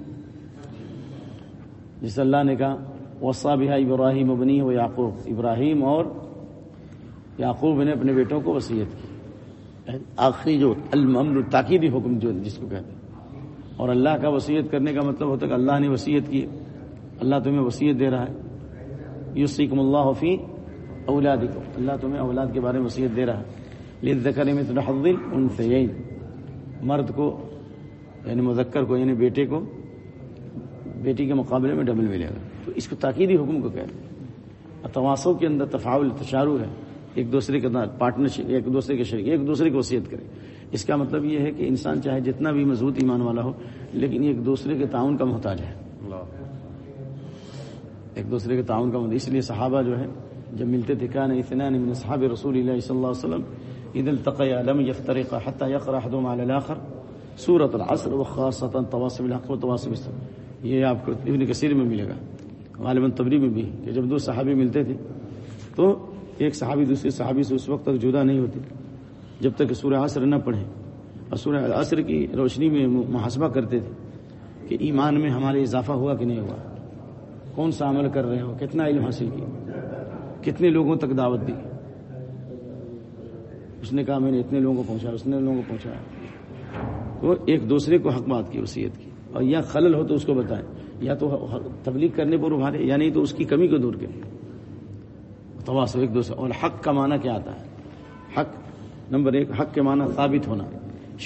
جس اللہ نے کہا وسا بحا ابراہیم ابنی و یعقوب۔ ابراہیم اور یعقوب نے اپنے بیٹوں کو وسیعت کی۔ آخری جو المر تاکیدی حکم جو جس کو کہتے ہیں۔ اور اللہ کا وسیعت کرنے کا مطلب ہوتا ہے کہ اللہ نے وسیعت کی۔ اللہ تمہیں وسیعت دے رہا ہے۔ یو سیکم اللہ حفیع اولاد کو اللہ تمہیں اولاد کے بارے میں وسیعت دے رہا ہے۔ لید ذکر میں تو حضل ان سے مرد کو یعنی مذکر کو یعنی بیٹے کو، بیٹی کے مقابلے میں ڈبل ملے گا۔ تو اس کو تاکیدی حکم کو کہتے ہیں۔ تواسوں کے اندر تفاول تشارو ہے۔ ایک دوسرے کے پارٹنرشپ ایک دوسرے کے شریک، ایک دوسرے کی وصیت کرے اس کا مطلب یہ ہے کہ انسان چاہے جتنا بھی مضبوط ایمان والا ہو، لیکن ایک دوسرے کے تعاون کا محتاج ہے۔ ایک دوسرے کے تعاون کا محتاج، اس لیے صحابہ جو ہے جب ملتے تھے کیا نہیں اتنا صحاب رسول اللہ صلی اللہ علیہ وسلم عید التقی علم یفترق حتى يقرا احدهم على الاخر سورۃ العصر وخاصه تواصب الحق وتواصب الصبر یہ آپ کو ابن کثیر میں ملے گا، غالباً تبری میں بھی، کہ جب دو صحابی ملتے تھے، تو ایک صحابی دوسرے صحابی سے اس وقت تک جدا نہیں ہوتی۔ جب تک سورہ عصر نہ پڑھیں۔ اور سورہ عصر کی روشنی میں محاسبہ کرتے تھے کہ ایمان میں ہمارے اضافہ ہوا کہ نہیں ہوا۔ کون سا عمل کر رہے ہو؟ کتنا علم حاصل کیا؟ کتنے لوگوں تک دعوت دی؟ اس نے کہا، میں نے اتنے لوگوں کو پہنچایا، اس نے لوگوں کو پہنچایا۔ تو ایک دوسرے کو حق بات کی، وصیت کی۔ اور یا خلل ہو تو اس کو بتائیں۔ یا تو تبلیغ کرنے پر ابھارے، یا نہیں تو اس کی کمی کو دور کرے تواس ایک دوسرے اور حق کا معنی کیا آتا ہے؟ حق، نمبر ایک، حق کے معنی ثابت ہونا۔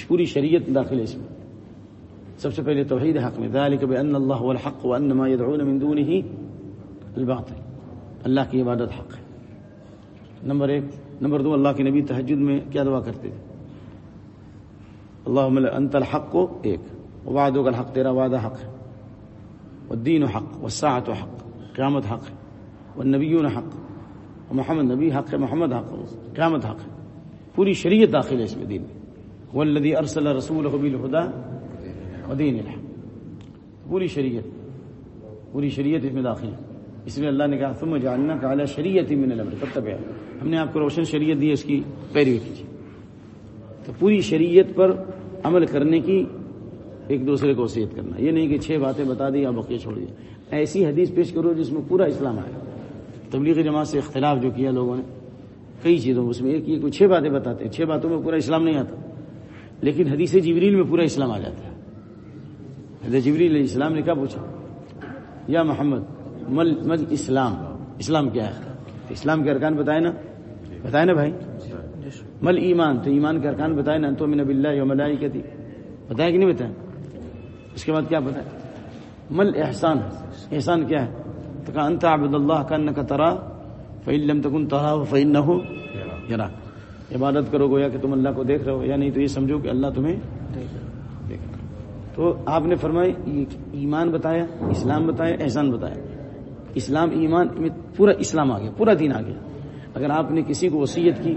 پوری شریعت داخل ہے اس میں۔ سب سے پہلے توحید حق میں، ذالک بان اللہ والحق وان ما يدعون من دونه الباطل۔ اللہ کی عبادت حق ہے۔ نمبر ایک، نمبر دو، اللہ کے نبی تہجد میں کیا دعا کرتے تھے؟ اللہ انت الحق کو ایک وعدوں کا الحق، تیرا وعدہ حق ہے۔ والدین حق والساعت حق، قیامت حق ہے۔ والنبیون حق محمد نبی حق ہے، محمد حق قیامت حق ہے۔ پوری شریعت داخل ہے اس میں دین والذی ارسل رسول بالہدا ودین الحق۔ پوری شریعت پوری شریعت اس میں داخل ہے۔ اس میں اللہ نے کہا، ثم جعلنا علی شریعت من الامر۔ فتبع ہم نے آپ کو روشن شریعت دی، اس کی پیروی کیجیے۔ تو پوری شریعت پر عمل کرنے کی ایک دوسرے کو وصیت کرنا۔ یہ نہیں کہ چھ باتیں بتا دی یا بقیہ چھوڑ دیا۔ ایسی حدیث پیش کرو جس میں پورا اسلام آیا۔ تبلیغ جماعت سے اختلاف جو کیا لوگوں نے، کئی چیزوں اس میں ایک یہ کوئی چھ باتیں بتاتے ہیں، چھ باتوں میں پورا اسلام نہیں آتا، لیکن حدیث جبریل میں پورا اسلام آ جاتا ہے۔ حدیث جبریل علیہ السلام نے کیا پوچھا؟ یا محمد، مل مل اسلام اسلام کیا ہے؟ اسلام کے ارکان بتائے نا؟ بتائے نا بھائی؟ مل ایمان، تو ایمان کے ارکان بتائے نا؟ تو من بلّہ یا ملائی کہتی بتایا کہ نہیں بتایا اس کے بعد کیا بتایا مل احسان احسان کیا ہے؟ تو کہا انت عبد اللہ کا کا ترا فعلم تکن تہا فعن نہ ہو یار عبادت کرو گویا کہ تم اللہ کو دیکھ رہے ہو یا نہیں تو یہ سمجھو کہ اللہ تمہیں دیکھ رہا تو آپ نے فرمائی ایمان بتایا، اسلام بتایا، احسان بتایا۔ اسلام، ایمان میں پورا اسلام آ گیا، پورا دین آ گیا۔ اگر آپ نے کسی کو وصیت کی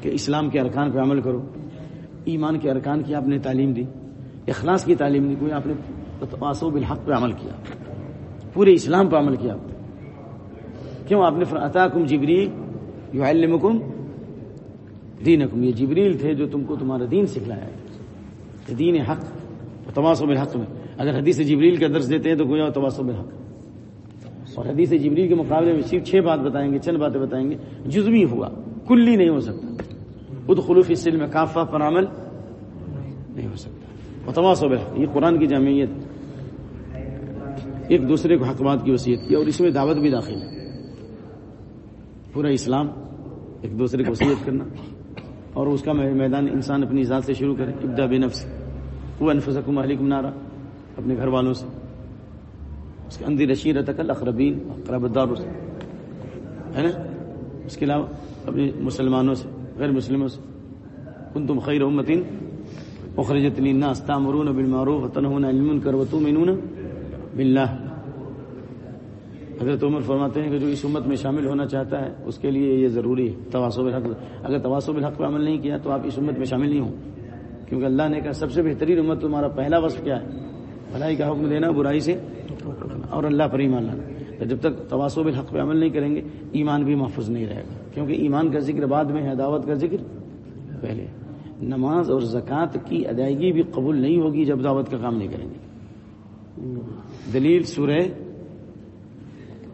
کہ اسلام کے ارکان پہ عمل کرو، ایمان کے ارکان کی آپ نے تعلیم دی، اخلاص کی تعلیم دی، کوئی آپ نے آسو بالحق پہ عمل کیا۔ پورے اسلام پہ عمل کیا کیوں؟ آپ نے عطا کم جبریل یو دینکم۔ یہ جبریل تھے جو تم کو تمہارا دین سکھلایا ہے۔ دین حق تماسو بالحق میں۔ اگر حدیث جبریل کا درس دیتے ہیں تو گویا تماسو بالحق۔ اور حدیث جبریل کے مقابلے میں صرف چھ بات بتائیں گے، چند باتیں بتائیں گے۔ جزوی ہوا، کلی نہیں ہو سکتا۔ خود خلوف اس کافہ پر عمل نہیں ہو سکتا۔ اور تماسو بالحق، یہ قرآن کی جامعیت۔ ایک دوسرے کو حکمات کی وصیت کی اور اس میں دعوت بھی داخل ہے۔ پورا اسلام ایک دوسرے کو وصیت کرنا اور اس کا میدان انسان اپنی ذات سے شروع کرے ابدا بے نفس۔ وہ انفسکم علیکم نارا۔ اپنے گھر والوں سے۔ اس کے اندر رشیر تقل اقربین اقرب دار سے۔ ہے نا؟ اس کے علاوہ اپنے مسلمانوں سے، غیر مسلموں سے۔ کن تم خیر امتین۔ اخرجت للناس تامرون بالمعروف وتنهون عن المنکر وتؤمنون۔ بالله حضرت عمر فرماتے ہیں کہ جو اس امت میں شامل ہونا چاہتا ہے، اس کے لیے یہ ضروری ہے۔ تواسب الحق اگر تواسب الحق پہ عمل نہیں کیا تو آپ اس امت میں شامل نہیں ہوں۔ کیونکہ اللہ نے کہا سب سے بہترین امت تمہارا پہلا وصف کیا ہے۔ بھلائی کا حکم دینا، برائی سے۔ اور اللہ پر ایمان لانا۔ جب تک تواسب الحق پہ عمل نہیں کریں گے، ایمان بھی محفوظ نہیں رہے گا۔ کیونکہ ایمان کا ذکر بعد میں ہے، دعوت کا ذکر پہلے۔ نماز اور زکوٰۃ کی ادائیگی بھی قبول نہیں ہوگی جب دعوت کا کام نہیں کریں گے۔ دلیل سورہ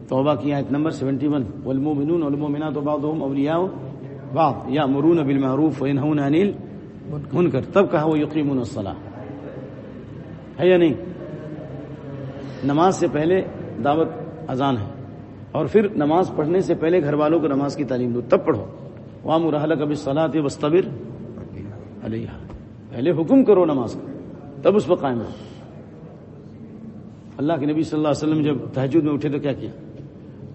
توبہ کی آیت نمبر سیونٹی ون۔ والمومنون والمومنات بعضهم اولیاء بعض یامرون بالمعروف وینهون عن المنکر۔ تب کہا وہ یقیمون الصلاۃ ہے یا نہیں؟ نماز سے پہلے دعوت اذان ہے۔ اور پھر نماز پڑھنے سے پہلے گھر والوں کو نماز کی تعلیم دو۔ تب پڑھو۔ وامر اهلک بالصلاۃ واستبر علیہا۔ پہلے حکم کرو نماز کا۔ تب اس پر قائم رہو۔ اللہ کے نبی صلی اللہ علیہ وسلم جب تہجد میں اٹھے تو کیا کیا؟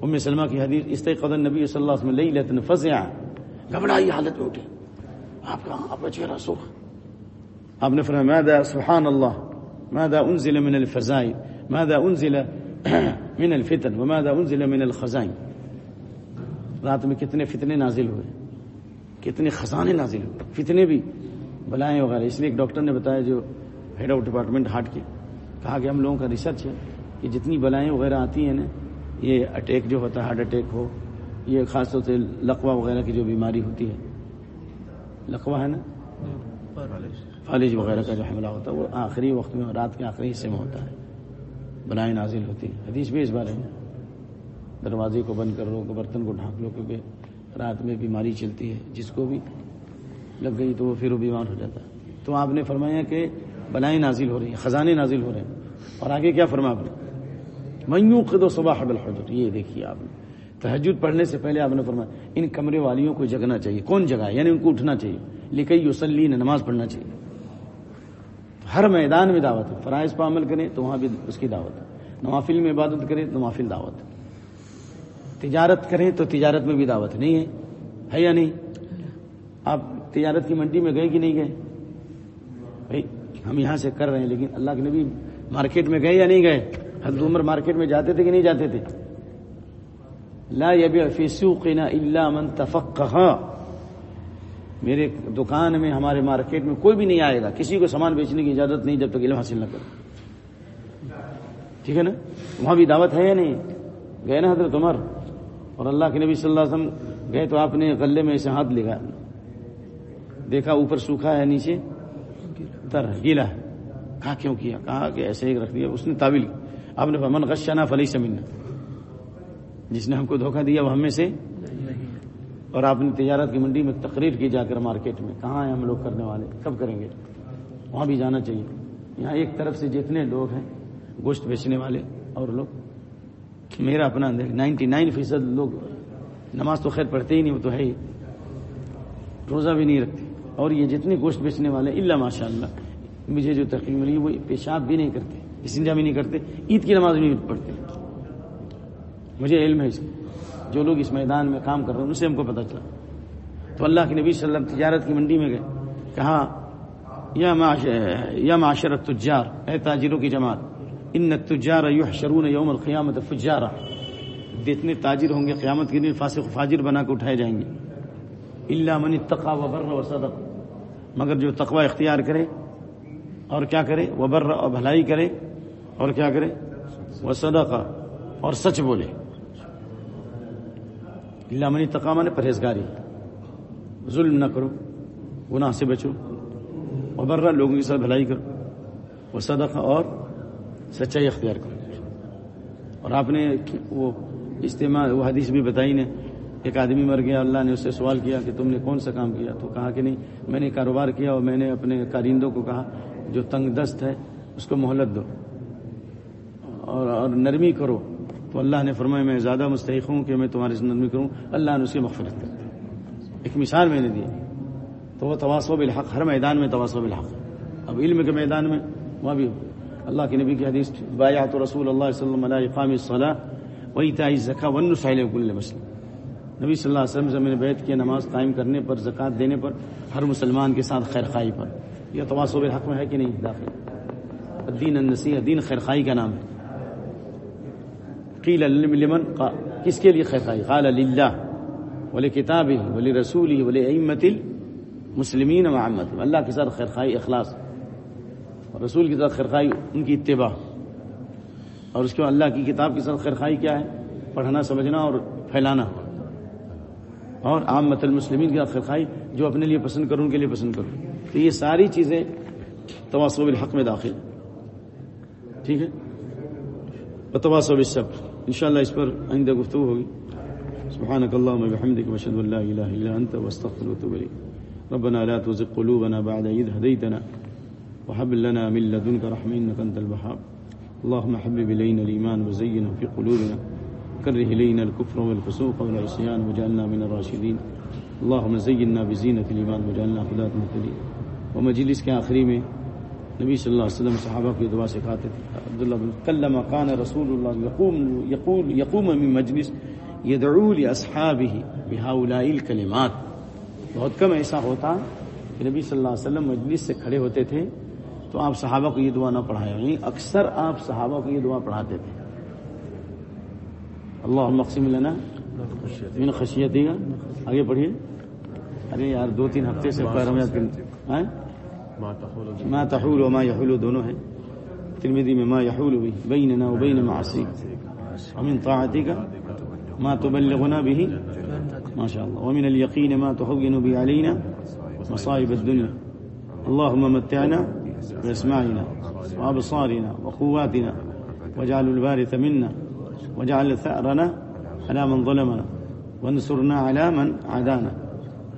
ام سلمہ کی حدیث استقد نبی صلی اللہ علیہ وسلم لیلۃ فزع گھبرائی حالت میں اٹھے۔ آپ کا آپ کا چہرہ سرخ آپ نے فرمایا، ماذا؟ سبحان اللہ ماذا انزل من الفزائن ماذا انزل من الفتن؟ وماذا انزل من الخزائن؟ رات میں کتنے فتنے نازل ہوئے۔ کتنے خزانے نازل ہوئے۔ فتنے بھی بلائیں وغیرہ۔ اس لیے ایک ڈاکٹر نے بتایا جو ہیڈ آف ڈپارٹمنٹ ہارٹ کی کہا کہ ہم لوگوں کا ریسرچ ہے کہ جتنی بلائیں وغیرہ آتی ہیں نا، یہ اٹیک جو ہوتا ہے ہارٹ اٹیک ہو، یہ خاص طور سے لقوا وغیرہ کی جو بیماری ہوتی ہے۔ لقوا ہے نا؟ فالج وغیرہ کا جو حملہ ہوتا ہے، وہ آخری وقت میں، رات کے آخری حصے میں ہوتا ہے۔ بلائیں نازل ہوتی ہے حدیث بھی اس بارے میں۔ دروازے کو بند کر لو برتن کو ڈھانک لو، کیونکہ رات میں بیماری چلتی ہے۔ جس کو بھی لگ گئی تو وہ پھر وہ بیمار ہو جاتا ہے۔ تو آپ نے فرمایا کہ بلائیں نازل ہو رہی ہیں، خزانے نازل ہو رہے ہیں۔ اور آگے کیا فرما آپ نے میوں قد و صبح حبل حضر یہ دیکھیے آپ نے۔ تحجد پڑھنے سے پہلے آپ نے فرمایا، ان کمرے والیوں کو جگنا چاہیے۔ کون جگہ یعنی ان کو اٹھنا چاہیے۔ لکھئی یوسلی نے نماز پڑھنا چاہیے۔ ہر میدان میں دعوت ہے۔ فرائض پر عمل کریں تو وہاں بھی اس کی دعوت ہے۔ نوافل میں عبادت کریں تو نوافل دعوت تجارت کریں تو تجارت میں بھی دعوت نہیں ہے؟ ہے یا نہیں؟ آپ تجارت کی منڈی میں گئے کہ نہیں گئے؟ بھائی ہم یہاں سے کر رہے ہیں، لیکن اللہ کے نبی مارکیٹ میں گئے یا نہیں گئے؟ حضرت عمر مارکیٹ میں جاتے تھے کہ نہیں جاتے تھے؟ لا يبيع سوقنا الا من تفقه میرے دکان میں، ہمارے مارکیٹ میں کوئی بھی نہیں آئے گا، کسی کو سامان بیچنے کی اجازت نہیں جب تک علم حاصل نہ کرے۔ ٹھیک ہے نا؟ وہاں بھی دعوت ہے یا نہیں؟ گئے نا حضرت عمر؟ اور اللہ کے نبی صلی اللہ علیہ وسلم گئے تو آپ نے غلے میں اسے ہاتھ لگا دیکھا اوپر سوکھا ہے نیچے؟ تر ہے کہا کیوں کیا؟ کہا کہ ایسے ہی رکھ دیا، اس نے تعویل آپ نے من غشنا فلی سمنا جس نے ہم کو دھوکہ دیا، وہ ہمیں سے اور آپ نے تجارت کی منڈی میں تقریر کی جا کر مارکیٹ میں۔ کہاں ہیں ہم لوگ کرنے والے؟ کب کریں گے؟ وہاں بھی جانا چاہیے۔ یہاں ایک طرف سے جتنے لوگ ہیں، گوشت بیچنے والے اور لوگ۔ میرا اپنا نائنٹی نائن فیصد لوگ۔ نماز تو خیر پڑھتے ہی نہیں، وہ تو ہے ہی۔ روزہ بھی نہیں رکھتے۔ اور یہ جتنے گوشت بیچنے والے اللہ ماشاء اللہ مجھے جو تحقیق ملی وہ پیشاب بھی نہیں کرتے استنجا بھی نہیں کرتے، عید کی نماز بھی نہیں پڑھتے۔ مجھے علم ہے اس جو لوگ اس میدان میں کام کر رہے ہیں، ان سے ہم کو پتہ چلا۔ تو اللہ کے نبی صلی اللہ علیہ وسلم تجارت کی منڈی میں گئے کہا ہاں، یا یا معاشرت تجار اے تاجروں کی جماعت، ان تجار یحشرون یوم القیامت فجارا۔ جتنے تاجر ہوں گے، قیامت کے دن فاسق فاجر بنا کے اٹھائے جائیں گے۔ اللہ من تقا وبر و صدق مگر جو تقوی اختیار کرے اور کیا کرے؟ وبر اور بھلائی کرے اور کیا کرے؟ وہ صدق اور سچ بولے۔ اللہ منی تقامہ نے پرہیزگاری۔ ظلم نہ کرو، گناہ سے بچو۔ وبر لوگوں کے ساتھ بھلائی کرو۔ وہ صدق اور سچائی اختیار کرو۔ اور آپ نے وہ اجتماع، وہ حدیث بھی بتائی نے ایک آدمی مر گیا، اللہ نے اس سے سوال کیا کہ تم نے کون سا کام کیا؟ تو کہا کہ نہیں، میں نے کاروبار کیا اور میں نے اپنے کارندوں کو کہا، جو تنگ دست ہے، اس کو مہلت دو اور اور نرمی کرو۔ تو اللہ نے فرمایا، میں زیادہ مستحق ہوں کہ میں تمہاری سے نرمی کروں۔ اللہ نے اس کی مغفرت کر ایک مثال میں نے دی۔ تو وہ تواسو بالحق، ہر میدان میں تواسو بالحق۔ اب علم کے میدان میں وہاں بھی اللہ کے نبی کی حدیث بایات رسول اللہ صلی اللہ علیہ قام صلاح وہی تعیز زکا ون ساحل کل مسلم۔ نبی صلی اللہ علیہ وسلم سے میں نے بیت کی نماز قائم کرنے پر، زکوٰۃ دینے پر، ہر مسلمان کے ساتھ خیر خائی پر۔ یہ تواسو بالحق میں ہے کہ نہیں؟ داخل۔ دین النسی دین خیر خائی کا نام ہے۔ قیل لمن کس کے لیے خیر خائی قال للہ ولی کتاب ولی رسول ولی امت المسلمین محمد اللہ کے ساتھ خیر خائی اخلاص۔ اور رسول کی ساتھ خیرخائی ان کی اتباع۔ اور اس کے بعد اللہ کی کتاب کی ساتھ خیرخائی کیا ہے؟ پڑھنا، سمجھنا اور پھیلانا۔ اور عام مت المسلمین کی خیرخائی جو اپنے لیے پسند کروں ان کے لیے پسند کروں تو یہ ساری چیزیں تواسو الحق میں داخل ٹھیک ہے؟ تواسو سب ان شاء اللہ اس پر آئندہ گفتگو ہوگی۔ سبحانك اللهم وبحمدك واشهد ان لا اله الا انت واستغفرك واتوب اليك ربنا لا تزغ قلوبنا بعد إذ هديتنا وهب لنا من لدنك رحمة إنك أنت الوهاب اللهم حبب إلينا الإيمان وزينه في قلوبنا كره إلينا الكفر والفسوق، والعصيان، وجعلنا من الراشدين. اللهم زينا بزينة الإيمان، وجعلنا هداة مهتدين. ومجلس کے آخری میں نبی صلی اللہ علیہ وسلم صحابہ کی دعا سکھاتے تھے عبداللہ بن کلم کان رسول اللہ یقوم، یقول، یقوم من مجلس یدعو لاصحابہ بهؤلاء الكلمات. بہت کم ایسا ہوتا کہ نبی صلی اللہ علیہ وسلم مجلس سے کھڑے ہوتے تھے تو آپ صحابہ کو یہ دعا نہ پڑھایا یعنی اکثر آپ صحابہ کو یہ دعا پڑھاتے تھے۔ اللہ مقسم لنا من خشیتی گا آگے پڑھیے. ارے یار دو تین ہفتے سے ما تحول و ما یحول دونوں ہیں. ترمیدی میں ما یحول بھی بیننا و بین معصی ومن طاعتك ما تبلغنا به. ما شاء الله ومن اليقين ما تهون به علينا مصائب الدنيا اللهم متعنا بأسماعنا وأبصارنا وقواتنا واجعل البارث منا. واجعل ثأرنا على من ظلمنا وانصرنا على من عادانا.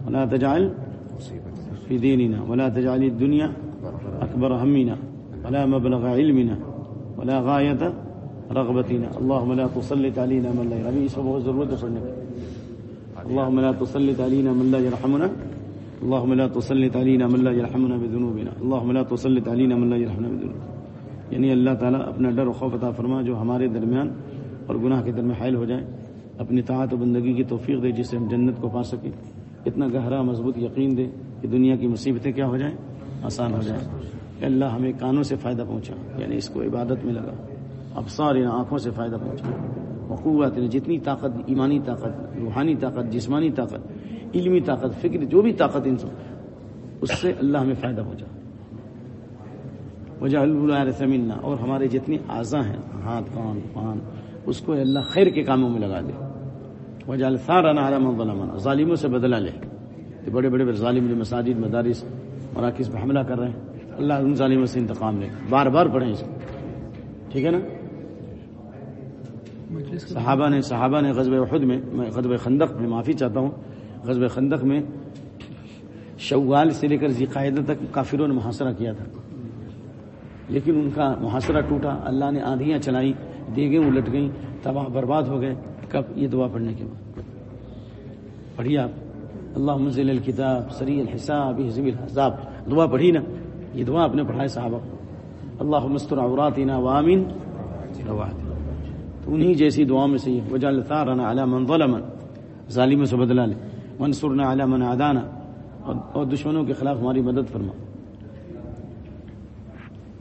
ولا تجعل في ديننا ولا تجعل الدنيا أكبر همنا ولا مبلغ علمنا ولا غاية رغبتنا. اللهم لا تسلط علينا من لا يرحمنا. سبب ضرورت پڑھنے اللهم لا تسلط علينا من لا يرحمنا. اللهم لا تسلط علينا من لا يرحمنا بذنوبنا. اللهم لا تسلط علينا من لا يرحمنا بذنوبنا. یعنی اللہ تعالیٰ اپنا ڈر و خوف عطا فرما جو ہمارے درمیان اور گناہ کے درمیان حائل ہو جائے اپنی طاعت و بندگی کی توفیق دے جس سے ہم جنت کو پا سکیں۔ اتنا گہرا مضبوط یقین دے کہ دنیا کی مصیبتیں کیا ہو جائیں؟ آسان ہو جائیں۔ کہ اللہ ہمیں کانوں سے فائدہ پہنچا یعنی اس کو عبادت میں لگا۔ ابصار ان آنکھوں سے فائدہ پہنچا۔ وقوت یعنی جتنی طاقت، ایمانی طاقت، روحانی طاقت، جسمانی طاقت، علمی طاقت فکر جو بھی طاقت انسان، اس سے اللہ ہمیں فائدہ پہنچا۔ وجہ اللہ اور ہمارے جتنے اعضا ہیں، ہاتھ، کان، پان اس کو اللہ خیر کے کاموں میں لگا دے۔ وجہ الفارا ظالموں سے بدلا لے۔ کہ بڑے بڑے ظالم جو مساجد، مدارس، مراکز پہ حملہ کر رہے ہیں۔ اللہ ان ظالموں سے انتقام لے۔ بار بار پڑھیں اسے ٹھیک ہے نا؟ صحابہ نے صحابہ نے غزب احد میں میں غزب خندق میں، معافی چاہتا ہوں۔ غزب خندق میں شوال سے لے کر ذیقاعدہ تک کافروں نے محاصرہ کیا تھا۔ لیکن ان کا محاصرہ ٹوٹا۔ اللہ نے آندھیاں چلائی۔ دیگیں الٹ گئیں، تباہ برباد ہو گئے۔ کب؟ یہ دعا پڑھنے کے بعد۔ پڑھیے آپ۔ اللہ منزل الکتاب سری الحساب حزب الحساب دعا پڑھی نا؟ یہ دعا آپ نے پڑھائے صحابہ اللہ مستر عوراتنا وامن تو انہی جیسی دعا میں سے یہ۔ وجہ ثارنا علی من ظلمن ظالموں سے بدلا لے۔ منصورنا علی من عدانا اور دشمنوں کے خلاف ہماری مدد فرما۔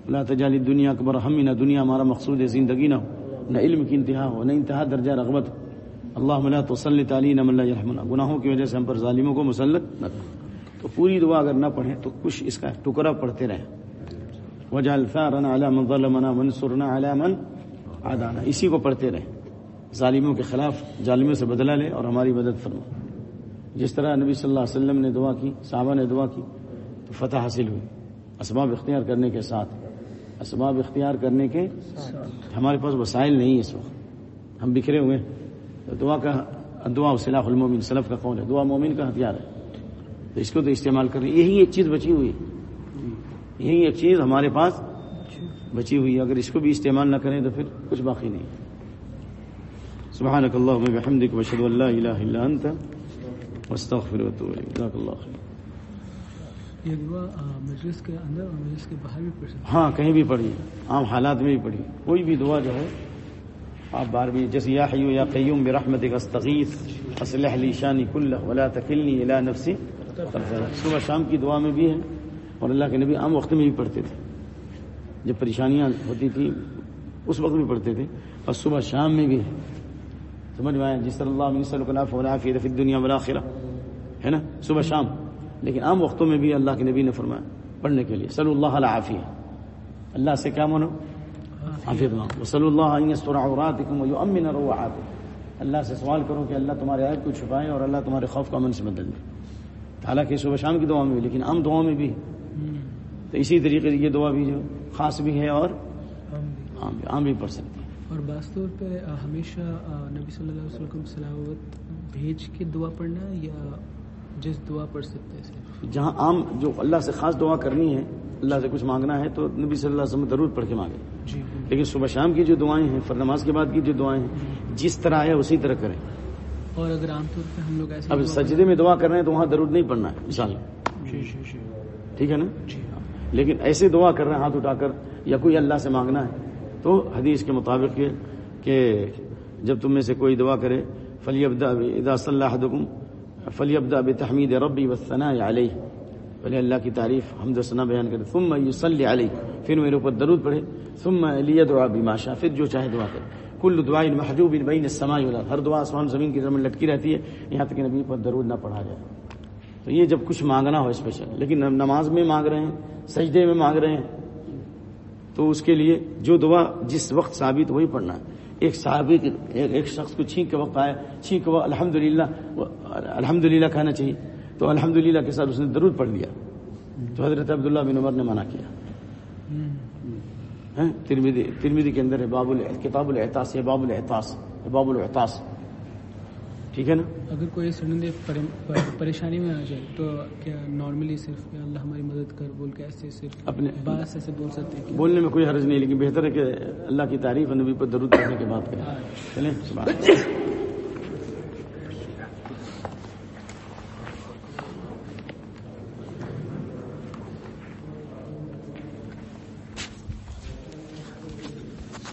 لا تجالی دنیا اکبر ہم نہ دنیا ہمارا مقصود زندگی نہ ہو۔ نہ علم کی انتہا ہو، نہ انتہا درجہ رغبت ہو۔ اللہ ملا تو سلط علی نم اللہ رحمن گناہوں کی وجہ سے ہم پر ظالموں کو مسلط نہ تو پوری دعا اگر نہ پڑھیں تو کچھ اس کا ٹکڑا پڑھتے رہیں۔ وجہ الفارنا علی من ظلمنا منصورنا علی من عدانا اسی کو پڑھتے رہیں۔ ظالموں کے خلاف ظالموں سے بدلا لے اور ہماری مدد فرما۔ جس طرح نبی صلی اللہ علیہ وسلم نے دعا کی، صحابہ نے دعا کی، تو فتح حاصل ہوئی۔ اسباب اختیار کرنے کے ساتھ۔ اسباب اختیار کرنے کے ہمارے پاس وسائل نہیں ہے اس وقت۔ ہم بکھرے ہوئے تو دعا کا دعا صلاح المومن سلف کا قول ہے۔ دعا مومن کا ہتھیار ہے۔ تو اس کو تو استعمال کر رہے یہی ایک چیز بچی ہوئی یہی ایک چیز ہمارے پاس بچی ہوئی اگر اس کو بھی استعمال نہ کریں تو پھر کچھ باقی نہیں۔ سبحانك اللهم وبحمدك واشهد ان لا اله الا انت واستغفر واتوب اليك جزاك الله خير یہ دعا مجلس کے اندر اور مجلس کے باہر بھی پڑھ ہاں کہیں بھی پڑھی عام حالات میں بھی پڑھی کوئی بھی دعا جو ہے، آپ بار بھی جیسے یا حیو یا قیوم برحمتک استغیث، اصلح لی شانی کلہ ولا تکلنی الى نفسی صبح شام کی دعا میں بھی ہے اور اللہ کے نبی عام وقت میں بھی پڑھتے تھے۔ جب پریشانیاں ہوتی تھی اس وقت بھی پڑھتے تھے۔ اور صبح شام میں بھی ہے۔ سمجھ میں آیا؟ جس طرح اللہ علیہ وسلم والعافیت فی الدنیا والآخرہ، ہے نا؟ صبح شام۔ لیکن عام وقتوں میں بھی اللہ کے نبی نے فرمایا پڑھنے کے لیے صلی اللہ العافیہ. اللہ سے کیا مانو؟ عافیت مانگو وصلی اللہ روعاتکم اللہ سے سوال کرو کہ اللہ تمہارے عیب کو چھپائے اور اللہ تمہارے خوف کا من سے بدل دے حالانکہ صبح شام کی دعا میں بھی لیکن عام دعاؤں میں بھی۔ تو اسی طریقے سے یہ دعا بھی جو خاص بھی ہے اور عام بھی۔ عام بھی پڑھ سکتے ہیں۔ اور بعض طور پہ ہمیشہ نبی صلی اللہ علیہ وسلم سلاوت بھیج کے دعا پڑھنا یا جس دعا پڑھ سکتے ہیں جہاں عام جو اللہ سے خاص دعا کرنی ہے اللہ سے کچھ مانگنا ہے تو نبی صلی اللہ علیہ وسلم ضرور پڑھ کے مانگے۔ جی لیکن صبح شام کی جو دعائیں ہیں فر نماز کے بعد کی جو دعائیں ہیں جس طرح ہے اسی طرح کریں۔ اور اگر عام طور پہ ہم لوگ ایسے اب سجدے میں دعا کر رہے ہیں تو وہاں درود نہیں پڑھنا ہے مثال جی جی جی۔ ٹھیک ہے نا؟ جی لیکن ایسے دعا کر رہے ہیں ہاتھ اٹھا کر یا کوئی اللہ سے مانگنا ہے تو حدیث کے مطابق کہ جب تم میں سے کوئی دعا کرے فلی ابدا ادا صلی اللہ فلی ابدا بتحمید ربی وثناء علیہ پہلے اللہ کی تعریف، حمد و ثنا بیان کرے۔ ثم یصلی علیہ پھر میرے اوپر درود پڑھے۔ ثم لیدعا بما شاء۔ پھر جو چاہے دعا کرے۔ کل دعاء محجوب بین السماء والارض۔ ہر دعا آسمان زمین کی زمین لٹکی رہتی ہے۔ یہاں تک کہ نبی پر درود نہ پڑھا جائے۔ تو یہ جب کچھ مانگنا ہو اسپیشل لیکن نماز میں مانگ رہے ہیں، سجدے میں مانگ رہے ہیں، تو اس کے لیے جو دعا جس وقت ثابت وہی پڑھنا ہے۔ ایک صحابی ایک شخص کو چھینک کے وقت آیا چھینک کے وقت الحمد للہ الحمد للہ کہنا چاہیے۔ تو الحمد للہ کے ساتھ اس نے درود پڑھ لیا۔ تو حضرت عبداللہ بن عمر نے منع کیا۔ ہاں، ترمیدی کے اندر ہے باب ال- کتاب الاحتاس ہے باب الاحتاس باب الاحتاس ٹھیک ہے نا؟ اگر کوئی سنندے پریشانی میں آ جائے تو کیا نارملی صرف اللہ ہماری مدد کر بول کے ایسے صرف اپنے بات ایسے بول سکتے ہیں بولنے میں کوئی حرج نہیں لیکن بہتر ہے کہ اللہ کی تعریف نبی پر درود پڑھنے کے بعد کریں۔ چلیں سبحان اللہ۔